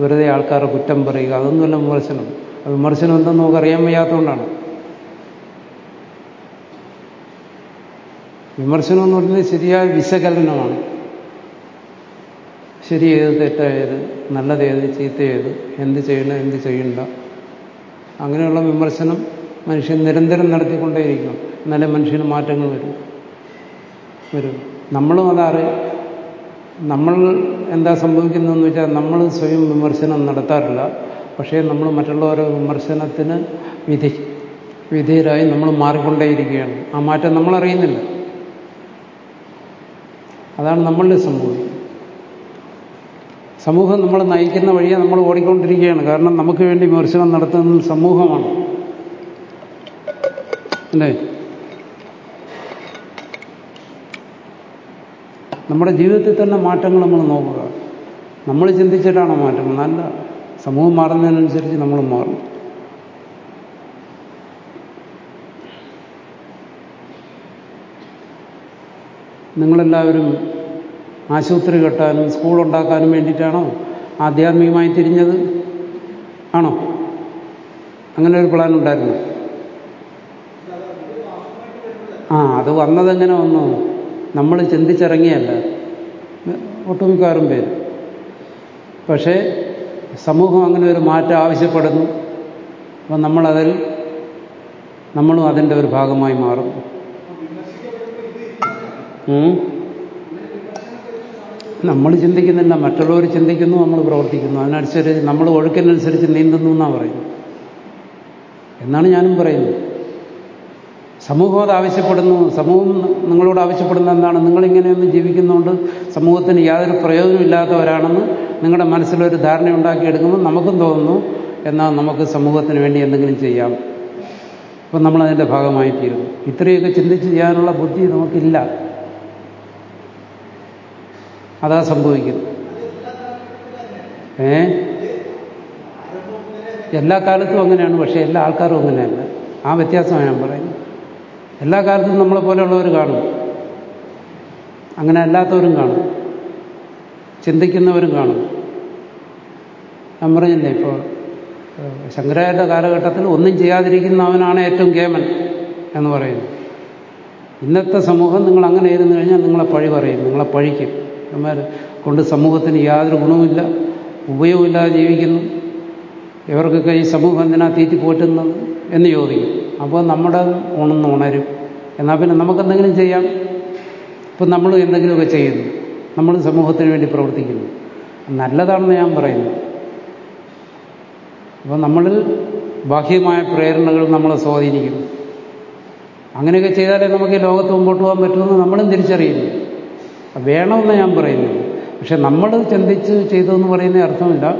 വെറുതെ ആൾക്കാരെ കുറ്റം പറയുക അതൊന്നുമല്ല വിമർശനം. വിമർശനം എന്തെന്ന് നമുക്ക് അറിയാൻ വയ്യാത്തതുകൊണ്ടാണ്. വിമർശനം എന്ന് പറഞ്ഞാൽ ശരിയായ വിശകലനമാണ്. ശരി ഏത് തെറ്റായത് നല്ലതേത് ചീത്തയേത് എന്ത് ചെയ്യണം എന്ത് ചെയ്യണ്ട. അങ്ങനെയുള്ള വിമർശനം മനുഷ്യൻ നിരന്തരം നടത്തിക്കൊണ്ടേയിരിക്കും. എന്നാലേ മനുഷ്യന് മാറ്റങ്ങൾ വരും. വരും. നമ്മളും അതാറ് നമ്മൾ എന്താ സംഭവിക്കുന്നതെന്ന് വെച്ചാൽ നമ്മൾ സ്വയം വിമർശനം നടത്താറില്ല. പക്ഷേ നമ്മൾ മറ്റുള്ളവരെ വിമർശനത്തിന് വിധി വിധേയരായി നമ്മൾ മാറിക്കൊണ്ടേയിരിക്കുകയാണ്. ആ മാറ്റം നമ്മൾ അറിയുന്നില്ല അതാണ് നമ്മളിൽ സംഭവിക്കുന്നത് സമൂഹം നമ്മൾ നയിക്കുന്ന വഴിയെ നമ്മൾ ഓടിക്കൊണ്ടിരിക്കുകയാണ്. കാരണം നമുക്ക് വേണ്ടി വിമർശനം നടത്തുന്ന സമൂഹമാണ്. അല്ലേ? നമ്മുടെ ജീവിതത്തിൽ തന്നെ മാറ്റങ്ങൾ നമ്മൾ നോക്കുക. നമ്മൾ ചിന്തിച്ചിട്ടാണ് മാറ്റം നല്ല സമൂഹം മാറുന്നതിനനുസരിച്ച് നമ്മൾ മാറും. നിങ്ങളെല്ലാവരും ആശുപത്രി കെട്ടാനും സ്കൂൾ ഉണ്ടാക്കാനും വേണ്ടിയിട്ടാണോ ആധ്യാത്മികമായി തിരിഞ്ഞത്? ആണോ? അങ്ങനെ ഒരു പ്ലാൻ ഉണ്ടായിരുന്നു. ആ അത് വന്നതെങ്ങനെ വന്നു? നമ്മൾ ചിന്തിച്ചിറങ്ങിയല്ല. ഒട്ടുമിക്കാറും പേര്. പക്ഷേ സമൂഹം അങ്ങനെ ഒരു മാറ്റം ആവശ്യപ്പെടുന്നു. അപ്പം നമ്മളതിൽ നമ്മളും അതിന്റെ ഒരു ഭാഗമായി മാറും. നമ്മൾ ചിന്തിക്കുന്നില്ല മറ്റുള്ളവർ ചിന്തിക്കുന്നു നമ്മൾ പ്രവർത്തിക്കുന്നു. അതിനനുസരിച്ച് നമ്മൾ ഒഴുക്കിനനുസരിച്ച് നീന്തുന്നു എന്നാണ് പറയുന്നത്. എന്നാണ് ഞാനും പറയുന്നത്. സമൂഹം അത് ആവശ്യപ്പെടുന്നു. സമൂഹം നിങ്ങളോട് ആവശ്യപ്പെടുന്ന എന്താണ്? നിങ്ങളിങ്ങനെയൊന്നും ജീവിക്കുന്നതുകൊണ്ട് സമൂഹത്തിന് യാതൊരു പ്രയോജനമില്ലാത്തവരാണെന്ന് നിങ്ങളുടെ മനസ്സിലൊരു ധാരണ ഉണ്ടാക്കിയെടുക്കുമ്പോൾ നമുക്കും തോന്നുന്നു എന്നാൽ നമുക്ക് സമൂഹത്തിന് വേണ്ടി എന്തെങ്കിലും ചെയ്യാം. അപ്പം നമ്മളതിന്റെ ഭാഗമായി തീരുന്നു ഇത്രയൊക്കെ ചിന്തിച്ച് ചെയ്യാനുള്ള ബുദ്ധി നമുക്കില്ല. അതാ സംഭവിക്കുന്നത് ഏ? എല്ലാ കാലത്തും അങ്ങനെയാണ് പക്ഷേ എല്ലാ ആൾക്കാരും അങ്ങനെയല്ല. ആ വ്യത്യാസമാണ് ഞാൻ പറയുന്നത്. എല്ലാ കാലത്തും നമ്മളെ പോലെയുള്ളവർ കാണും. അങ്ങനെ അല്ലാത്തവരും കാണും. ചിന്തിക്കുന്നവരും കാണും. ഞാൻ പറഞ്ഞില്ലേ ഇപ്പോൾ ശങ്കരായുടെ കാലഘട്ടത്തിൽ ഒന്നും ചെയ്യാതിരിക്കുന്നവനാണ് ഏറ്റവും കേമൻ എന്ന് പറയുന്നത് ഇന്നത്തെ സമൂഹം നിങ്ങൾ അങ്ങനെ ഇരുന്നു കഴിഞ്ഞാൽ നിങ്ങളെ പഴി പറയും നിങ്ങളെ പഴിക്കും. എന്മാർ കൊണ്ട് സമൂഹത്തിന് യാതൊരു ഗുണവുമില്ല ഉപയോഗമില്ലാതെ ജീവിക്കുന്നു. ഇവർക്കൊക്കെ ഈ സമൂഹം എന്തിനാ തീറ്റി പോറ്റുന്നത് എന്ന് ചോദിക്കും. അപ്പോൾ നമ്മുടെ ഉണർന്ന് ഉണരും. എന്നാൽ പിന്നെ നമുക്കെന്തെങ്കിലും ചെയ്യാം? ഇപ്പം നമ്മൾ എന്തെങ്കിലുമൊക്കെ ചെയ്യുന്നു. നമ്മൾ സമൂഹത്തിന് വേണ്ടി പ്രവർത്തിക്കുന്നു. നല്ലതാണെന്ന് ഞാൻ പറയുന്നു. അപ്പോൾ നമ്മളിൽ ബാഹ്യമായ പ്രേരണകൾ നമ്മളെ സ്വാധീനിക്കുന്നു. അങ്ങനെയൊക്കെ ചെയ്താലേ നമുക്ക് ലോകത്ത് മുമ്പോട്ട് പോകാൻ പറ്റുമെന്ന് നമ്മളും തിരിച്ചറിയുന്നു. വേണമെന്ന് ഞാൻ പറയുന്നു. പക്ഷെ നമ്മൾ ചിന്തിച്ച് ചെയ്തു എന്ന് പറയുന്ന അർത്ഥമില്ല.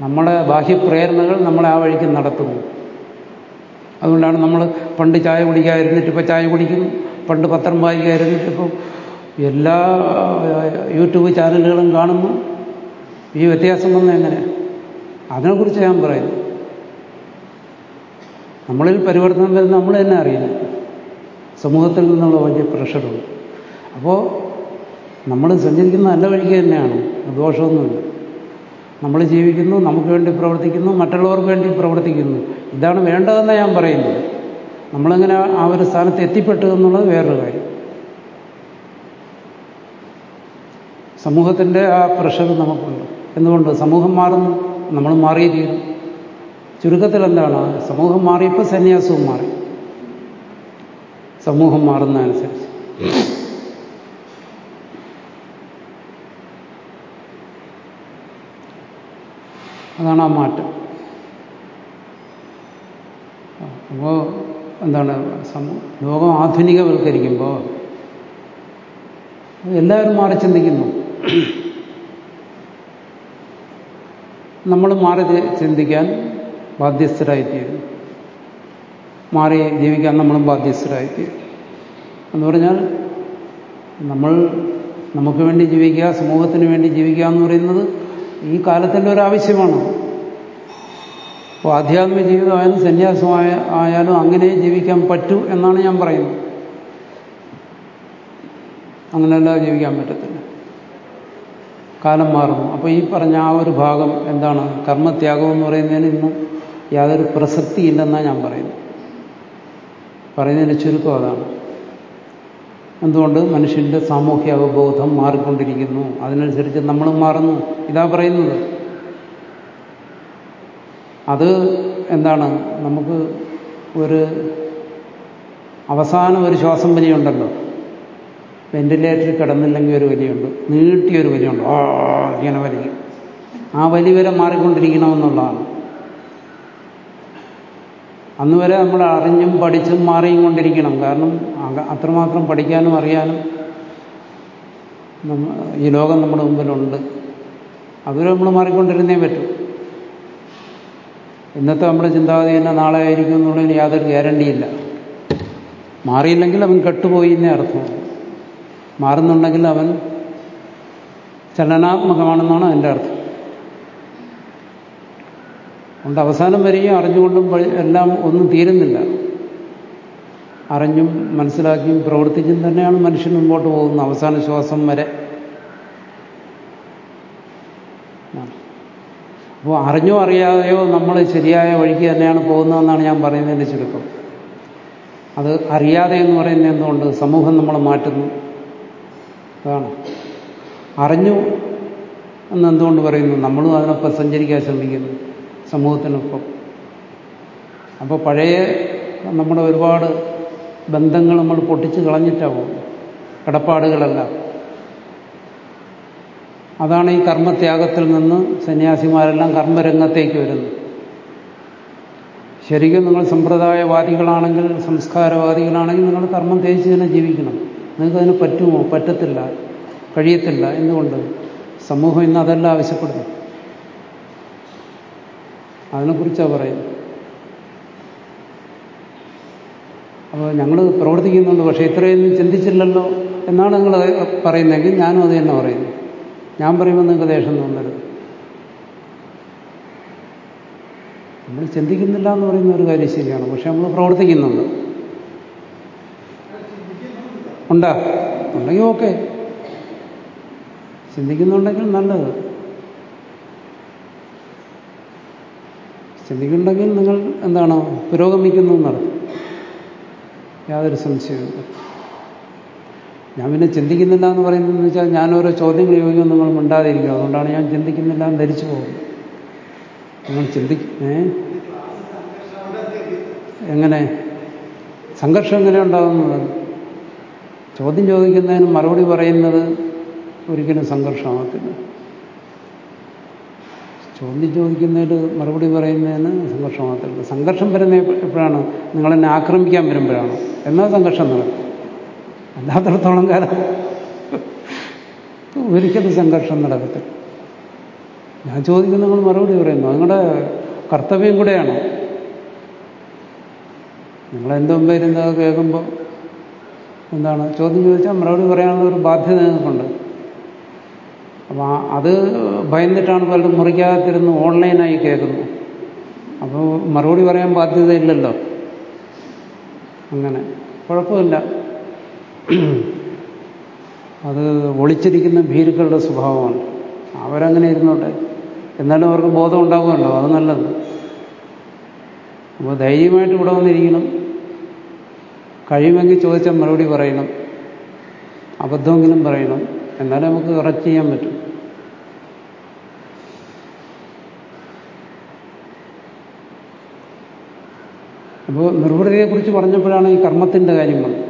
നമ്മളെ ബാഹ്യപ്രേരണകൾ നമ്മളെ ആ വഴിക്ക് നടത്തുന്നു. അതുകൊണ്ടാണ് നമ്മൾ പണ്ട് ചായ കുടിക്കാതിരുന്നിട്ട് ഇപ്പോൾ ചായ കുടിക്കുന്നു. പണ്ട് പത്രം വായിക്കാതിരുന്നിട്ട് ഇപ്പോൾ എല്ലാ യൂട്യൂബ് ചാനലുകളും കാണുന്നു. ഈ വ്യത്യാസം വന്ന എങ്ങനെ? അതിനെക്കുറിച്ച് ഞാൻ പറയുന്നു. നമ്മളിൽ പരിവർത്തനം വരുന്ന നമ്മൾ തന്നെ അറിയില്ല സമൂഹത്തിൽ നിന്നുള്ള വലിയ പ്രഷറുണ്ട്. അപ്പോൾ നമ്മൾ സഞ്ചരിക്കുന്ന നല്ല വഴിക്ക് തന്നെയാണ്. ദോഷമൊന്നുമില്ല. നമ്മൾ ജീവിക്കുന്നു നമുക്ക് വേണ്ടി പ്രവർത്തിക്കുന്നു മറ്റുള്ളവർക്ക് വേണ്ടി പ്രവർത്തിക്കുന്നു. ഇതാണ് വേണ്ടതെന്ന് ഞാൻ പറയുന്നത്. നമ്മളെങ്ങനെ ആ ഒരു സ്ഥാനത്ത് എത്തിപ്പെട്ടു എന്നുള്ളത് വേറൊരു കാര്യം. സമൂഹത്തിന്റെ ആ പ്രഷർ നമുക്കുണ്ട്. എന്തുകൊണ്ട്? സമൂഹം മാറുന്നു നമ്മൾ മാറിയേ തീരും. ചുരുക്കത്തിൽ എന്താണ്? സമൂഹം മാറിയപ്പോൾ സന്യാസവും മാറി. സമൂഹം മാറുന്നതനുസരിച്ച്. അതാണ് ആ മാറ്റം. അപ്പോൾ എന്താണ് ലോകം ആധുനികവൽക്കരിക്കുമ്പോൾ എല്ലാവരും മാറി ചിന്തിക്കുന്നു. നമ്മൾ മാറി ചിന്തിക്കാൻ ബാധ്യസ്ഥരായിത്തീരും. മാറി ജീവിക്കാൻ നമ്മളും ബാധ്യസ്ഥരായിത്തീരും. എന്ന് പറഞ്ഞാൽ നമ്മൾ നമുക്ക് വേണ്ടി ജീവിക്കുക സമൂഹത്തിന് വേണ്ടി ജീവിക്കുക എന്ന് പറയുന്നത് ഈ കാലത്തിന്റെ ഒരു ആവശ്യമാണ്. അപ്പോൾ ആധ്യാത്മിക ജീവിതമായാലും സന്യാസമായ ആയാലും അങ്ങനെ ജീവിക്കാൻ പറ്റൂ എന്നാണ് ഞാൻ പറയുന്നത്. അങ്ങനെയല്ലാതെ ജീവിക്കാൻ പറ്റത്തില്ല. കാലം മാറുന്നു. അപ്പോൾ ഈ പറഞ്ഞ ആ ഒരു ഭാഗം എന്താണ്? കർമ്മത്യാഗം എന്ന് പറയുന്നതിന് ഇന്ന് യാതൊരു പ്രസക്തിയില്ലെന്നാണ് ഞാൻ പറയുന്നത്. പറയുന്നതിന് ചുരുക്കം അതാണ്. എന്തുകൊണ്ട് മനുഷ്യന്റെ സാമൂഹ്യ അവബോധം മാറിക്കൊണ്ടിരിക്കുന്നു? അതിനനുസരിച്ച് നമ്മളും മാറുന്നു. ഇതാ പറയുന്നത്. അത് എന്താണ്? നമുക്ക് ഒരു അവസാനം ഒരു ശ്വാസം വലിയുണ്ടല്ലോ. വെന്റിലേറ്ററിൽ കിടന്നില്ലെങ്കിൽ ഒരു വലിയുണ്ട്. നീട്ടിയൊരു വലിയുണ്ട്. ഇങ്ങനെ വലിക്കും ആ വലി വരെ മാറിക്കൊണ്ടിരിക്കണമെന്നുള്ളതാണ്. അന്ന് വരെ നമ്മൾ അറിഞ്ഞും പഠിച്ചും മാറിയും കൊണ്ടിരിക്കണം. കാരണം അത്രമാത്രം പഠിക്കാനും അറിയാനും ഈ ലോകം നമ്മുടെ മുമ്പിലുണ്ട്. അതുവരെ നമ്മൾ മാറിക്കൊണ്ടിരുന്നേ പറ്റും. ഇന്നത്തെ നമ്മുടെ ചിന്താഗതി തന്നെ നാളെ ആയിരിക്കും എന്നുള്ളതിന് യാതൊരു ഗ്യാരണ്ടിയില്ല. മാറിയില്ലെങ്കിൽ അവൻ കെട്ടുപോയി എന്നേ അർത്ഥം. മാറുന്നുണ്ടെങ്കിൽ അവൻ ചലനാത്മകമാണെന്നാണ് അതിന്റെ അർത്ഥം. അതുകൊണ്ട് അവസാനം വരെയും അറിഞ്ഞുകൊണ്ടും എല്ലാം ഒന്നും തീരുന്നില്ല. അറിഞ്ഞും മനസ്സിലാക്കിയും പ്രവർത്തിച്ചും തന്നെയാണ് മനുഷ്യൻ മുമ്പോട്ട് പോകുന്നത് അവസാന ശ്വാസം വരെ. അപ്പോൾ അറിഞ്ഞോ അറിയാതെയോ നമ്മൾ ശരിയായ വഴിക്ക് തന്നെയാണ് പോകുന്നതെന്നാണ് ഞാൻ പറയുന്നതിന്റെ ചുരുക്കം. അത് അറിയാതെ എന്ന് പറയുന്നത് എന്തുകൊണ്ട്? സമൂഹം നമ്മളെ മാറ്റുന്നു. അതാണ്. അറിഞ്ഞു എന്ന് എന്തുകൊണ്ട് പറയുന്നു? നമ്മളും അതിനൊപ്പം സഞ്ചരിക്കാൻ ശ്രമിക്കുന്നു. സമൂഹത്തിനൊപ്പം. അപ്പോൾ പഴയ നമ്മുടെ ഒരുപാട് ബന്ധങ്ങൾ നമ്മൾ പൊട്ടിച്ച് കളഞ്ഞിട്ടാവും കടപ്പാടുകളെല്ലാം. അതാണ് ഈ കർമ്മത്യാഗത്തിൽ നിന്ന് സന്യാസിമാരെല്ലാം കർമ്മരംഗത്തേക്ക് വരുന്നത്. ശരിക്കും നിങ്ങൾ സമ്പ്രദായവാദികളാണെങ്കിൽ സംസ്കാരവാദികളാണെങ്കിൽ നിങ്ങൾ കർമ്മം തേച്ച് തന്നെ ജീവിക്കണം. നിങ്ങൾക്ക് അതിന് പറ്റുമോ? പറ്റത്തില്ല. കഴിയത്തില്ല. എന്തുകൊണ്ട്? സമൂഹം ഇന്ന് അതല്ല ആവശ്യപ്പെടുന്നു. അതിനെക്കുറിച്ചാണ് പറയുന്നത്. അപ്പോൾ ഞങ്ങൾ പ്രവർത്തിക്കുന്നുണ്ട് പക്ഷേ ഇത്രയൊന്നും ചിന്തിച്ചില്ലല്ലോ എന്നാണ് നിങ്ങൾ പറയുന്നതെങ്കിൽ ഞാനും അത് തന്നെ പറയുന്നു. ഞാൻ പറയുമ്പോൾ നിങ്ങൾക്ക് ദേഷ്യം തോന്നരുത്. നമ്മൾ ചിന്തിക്കുന്നില്ല എന്ന് പറയുന്ന ഒരു കാര്യം ശരിയാണ് പക്ഷെ നമ്മൾ പ്രവർത്തിക്കുന്നുണ്ട്. ഉണ്ടാ? ഉണ്ടെങ്കിൽ ഓക്കെ. ചിന്തിക്കുന്നുണ്ടെങ്കിൽ നല്ലത്. ചിന്തിക്കുന്നുണ്ടെങ്കിൽ നിങ്ങൾ എന്താണ് പുരോഗമിക്കുന്നു എന്നർത്ഥം യാതൊരു സംശയമില്ല ഞാൻ പിന്നെ ചിന്തിക്കുന്നില്ല എന്ന് പറയുന്നതെന്ന് വെച്ചാൽ ഞാൻ ഓരോ ചോദ്യങ്ങൾ ചോദിക്കും നിങ്ങൾ മിണ്ടാതിരിക്കും. അതുകൊണ്ടാണ് ഞാൻ ചിന്തിക്കുന്നില്ല എന്ന് ധരിച്ചു പോകുന്നത്. നിങ്ങൾ ചിന്തിക്ക എങ്ങനെ? സംഘർഷം എങ്ങനെ ഉണ്ടാകുന്നത്? ചോദ്യം ചോദിക്കുന്നതിന് മറുപടി പറയുന്നത് ഒരിക്കലും സംഘർഷമാകത്തില്ല. ചോദ്യം ചോദിക്കുന്നതിൽ മറുപടി പറയുന്നതിന് സംഘർഷം മാത്രമല്ല. സംഘർഷം വരുന്ന എപ്പോഴാണ് നിങ്ങളെന്നെ ആക്രമിക്കാൻ വരുമ്പോഴാണ്. എന്നാൽ സംഘർഷം നടക്കും? അല്ലാത്തടത്തോളം കാലം ഒരിക്കലും സംഘർഷം നടക്കത്തില്ല. ഞാൻ ചോദിക്കുന്ന നിങ്ങൾ മറുപടി പറയുന്നു. നിങ്ങളുടെ കർത്തവ്യം കൂടെയാണ്? നിങ്ങൾ എന്റെ മുമ്പ് കേൾക്കുമ്പോൾ എന്താണ്? ചോദ്യം ചോദിച്ചാൽ മറുപടി പറയാനുള്ള ഒരു ബാധ്യത നിങ്ങൾക്കുണ്ട്. അപ്പം അത് ഭയന്നിട്ടാണ് പലരും മുറിക്കാതിരുന്ന് ഓൺലൈനായി കേൾക്കുന്നു അപ്പോൾ മറുപടി പറയാൻ ബാധ്യതയില്ലല്ലോ. അങ്ങനെ. കുഴപ്പമില്ല. അത് ഒളിച്ചിരിക്കുന്ന ഭീരുക്കളുടെ സ്വഭാവമാണ്. അവരങ്ങനെ ഇരുന്നോട്ടെ. എന്നാലും അവർക്ക് ബോധം ഉണ്ടാകുമല്ലോ അത് നല്ലത്. അപ്പോൾ ധൈര്യമായിട്ട് ഇവിടെ വന്നിരിക്കണം. കഴിയുമെങ്കിൽ ചോദിച്ചാൽ മറുപടി പറയണം. അബദ്ധമെങ്കിലും പറയണം. എന്നാലേ നമുക്ക് കറക്റ്റ് ചെയ്യാൻ പറ്റും. അപ്പോൾ നിർവൃതിയെക്കുറിച്ച് പറഞ്ഞപ്പോഴാണ് ഈ കർമ്മത്തിന്റെ കാര്യം വന്നത്.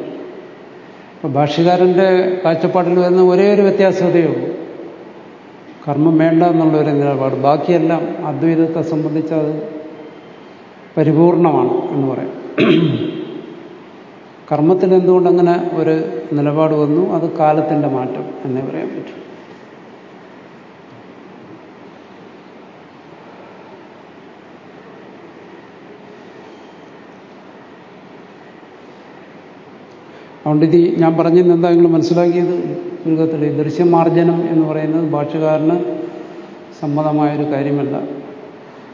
അപ്പോൾ ഭാഷ്യകാരന്റെ കാഴ്ചപ്പാടിൽ വരുന്ന ഒരേ ഒരു വ്യത്യാസതയേ ഉള്ളൂ. കർമ്മം വേണ്ട എന്നുള്ള ഒരു നിലപാട്. ബാക്കിയെല്ലാം അദ്വൈതത്തെ സംബന്ധിച്ച് അത് പരിപൂർണമാണ് എന്ന് പറയാം. കർമ്മത്തിൽ എന്തുകൊണ്ട് അങ്ങനെ ഒരു നിലപാട് വന്നു? അത് കാലത്തിന്റെ മാറ്റം എന്നേ പറയാൻ പറ്റും. അതുകൊണ്ട് ഇത് ഞാൻ പറഞ്ഞത് എന്താ നിങ്ങൾ മനസ്സിലാക്കിയത്? ഈ ദൃശ്യമാർജനം എന്ന് പറയുന്നത് ഭാഷകാരന് സമ്മതമായൊരു കാര്യമല്ല.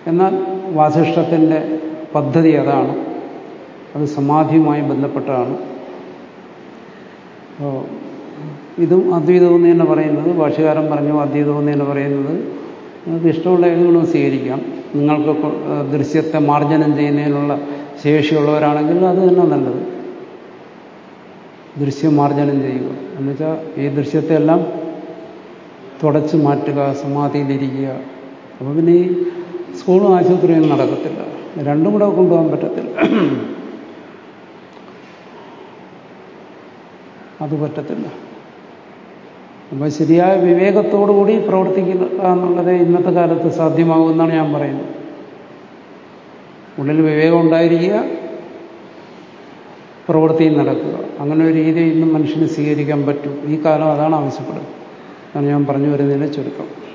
എന്നാൽ വാസിഷ്ഠത്തിന്റെ പദ്ധതി അതാണ്. അത് സമാധിയുമായി ബന്ധപ്പെട്ടാണ്. ഇതും അദ്വൈതവും തന്നെ പറയുന്നത് ഭാഷകാരൻ പറഞ്ഞു അദ്വൈതവും തന്നെ പറയുന്നത് നിങ്ങൾക്ക് ഇഷ്ടമുള്ള ഏതെങ്കിലും സ്വീകരിക്കാം. നിങ്ങൾക്ക് ദൃശ്യത്തെ മാർജനം ചെയ്യുന്നതിനുള്ള ശേഷിയുള്ളവരാണെങ്കിൽ അത് തന്നെ നല്ലത്. ദൃശ്യമാർജനം ചെയ്യുക. എന്നുവെച്ചാൽ ഈ ദൃശ്യത്തെ എല്ലാം തുടച്ചു മാറ്റുക സമാധിയിലിരിക്കുക. അപ്പോൾ പിന്നെ ഈ സ്കൂളും ആശുപത്രിയും നടക്കത്തില്ല. രണ്ടും കൂടെ കൊണ്ടുപോകാൻ പറ്റത്തില്ല. അത് പറ്റത്തില്ല. അപ്പം ശരിയായ വിവേകത്തോടുകൂടി പ്രവർത്തിക്കുക എന്നുള്ളത് ഇന്നത്തെ കാലത്ത് സാധ്യമാകുമെന്നാണ് ഞാൻ പറയുന്നത്. ഉള്ളിൽ വിവേകം ഉണ്ടായിരിക്കുക പ്രവൃത്തിയും നടക്കുക. അങ്ങനെ ഒരു രീതി ഇന്നും മനുഷ്യന് സ്വീകരിക്കാൻ പറ്റും. ഈ കാലം അതാണ് ആവശ്യപ്പെടുന്നത്. ഞാൻ പറഞ്ഞു വരുന്നതിന്റെ ചുരുക്കം.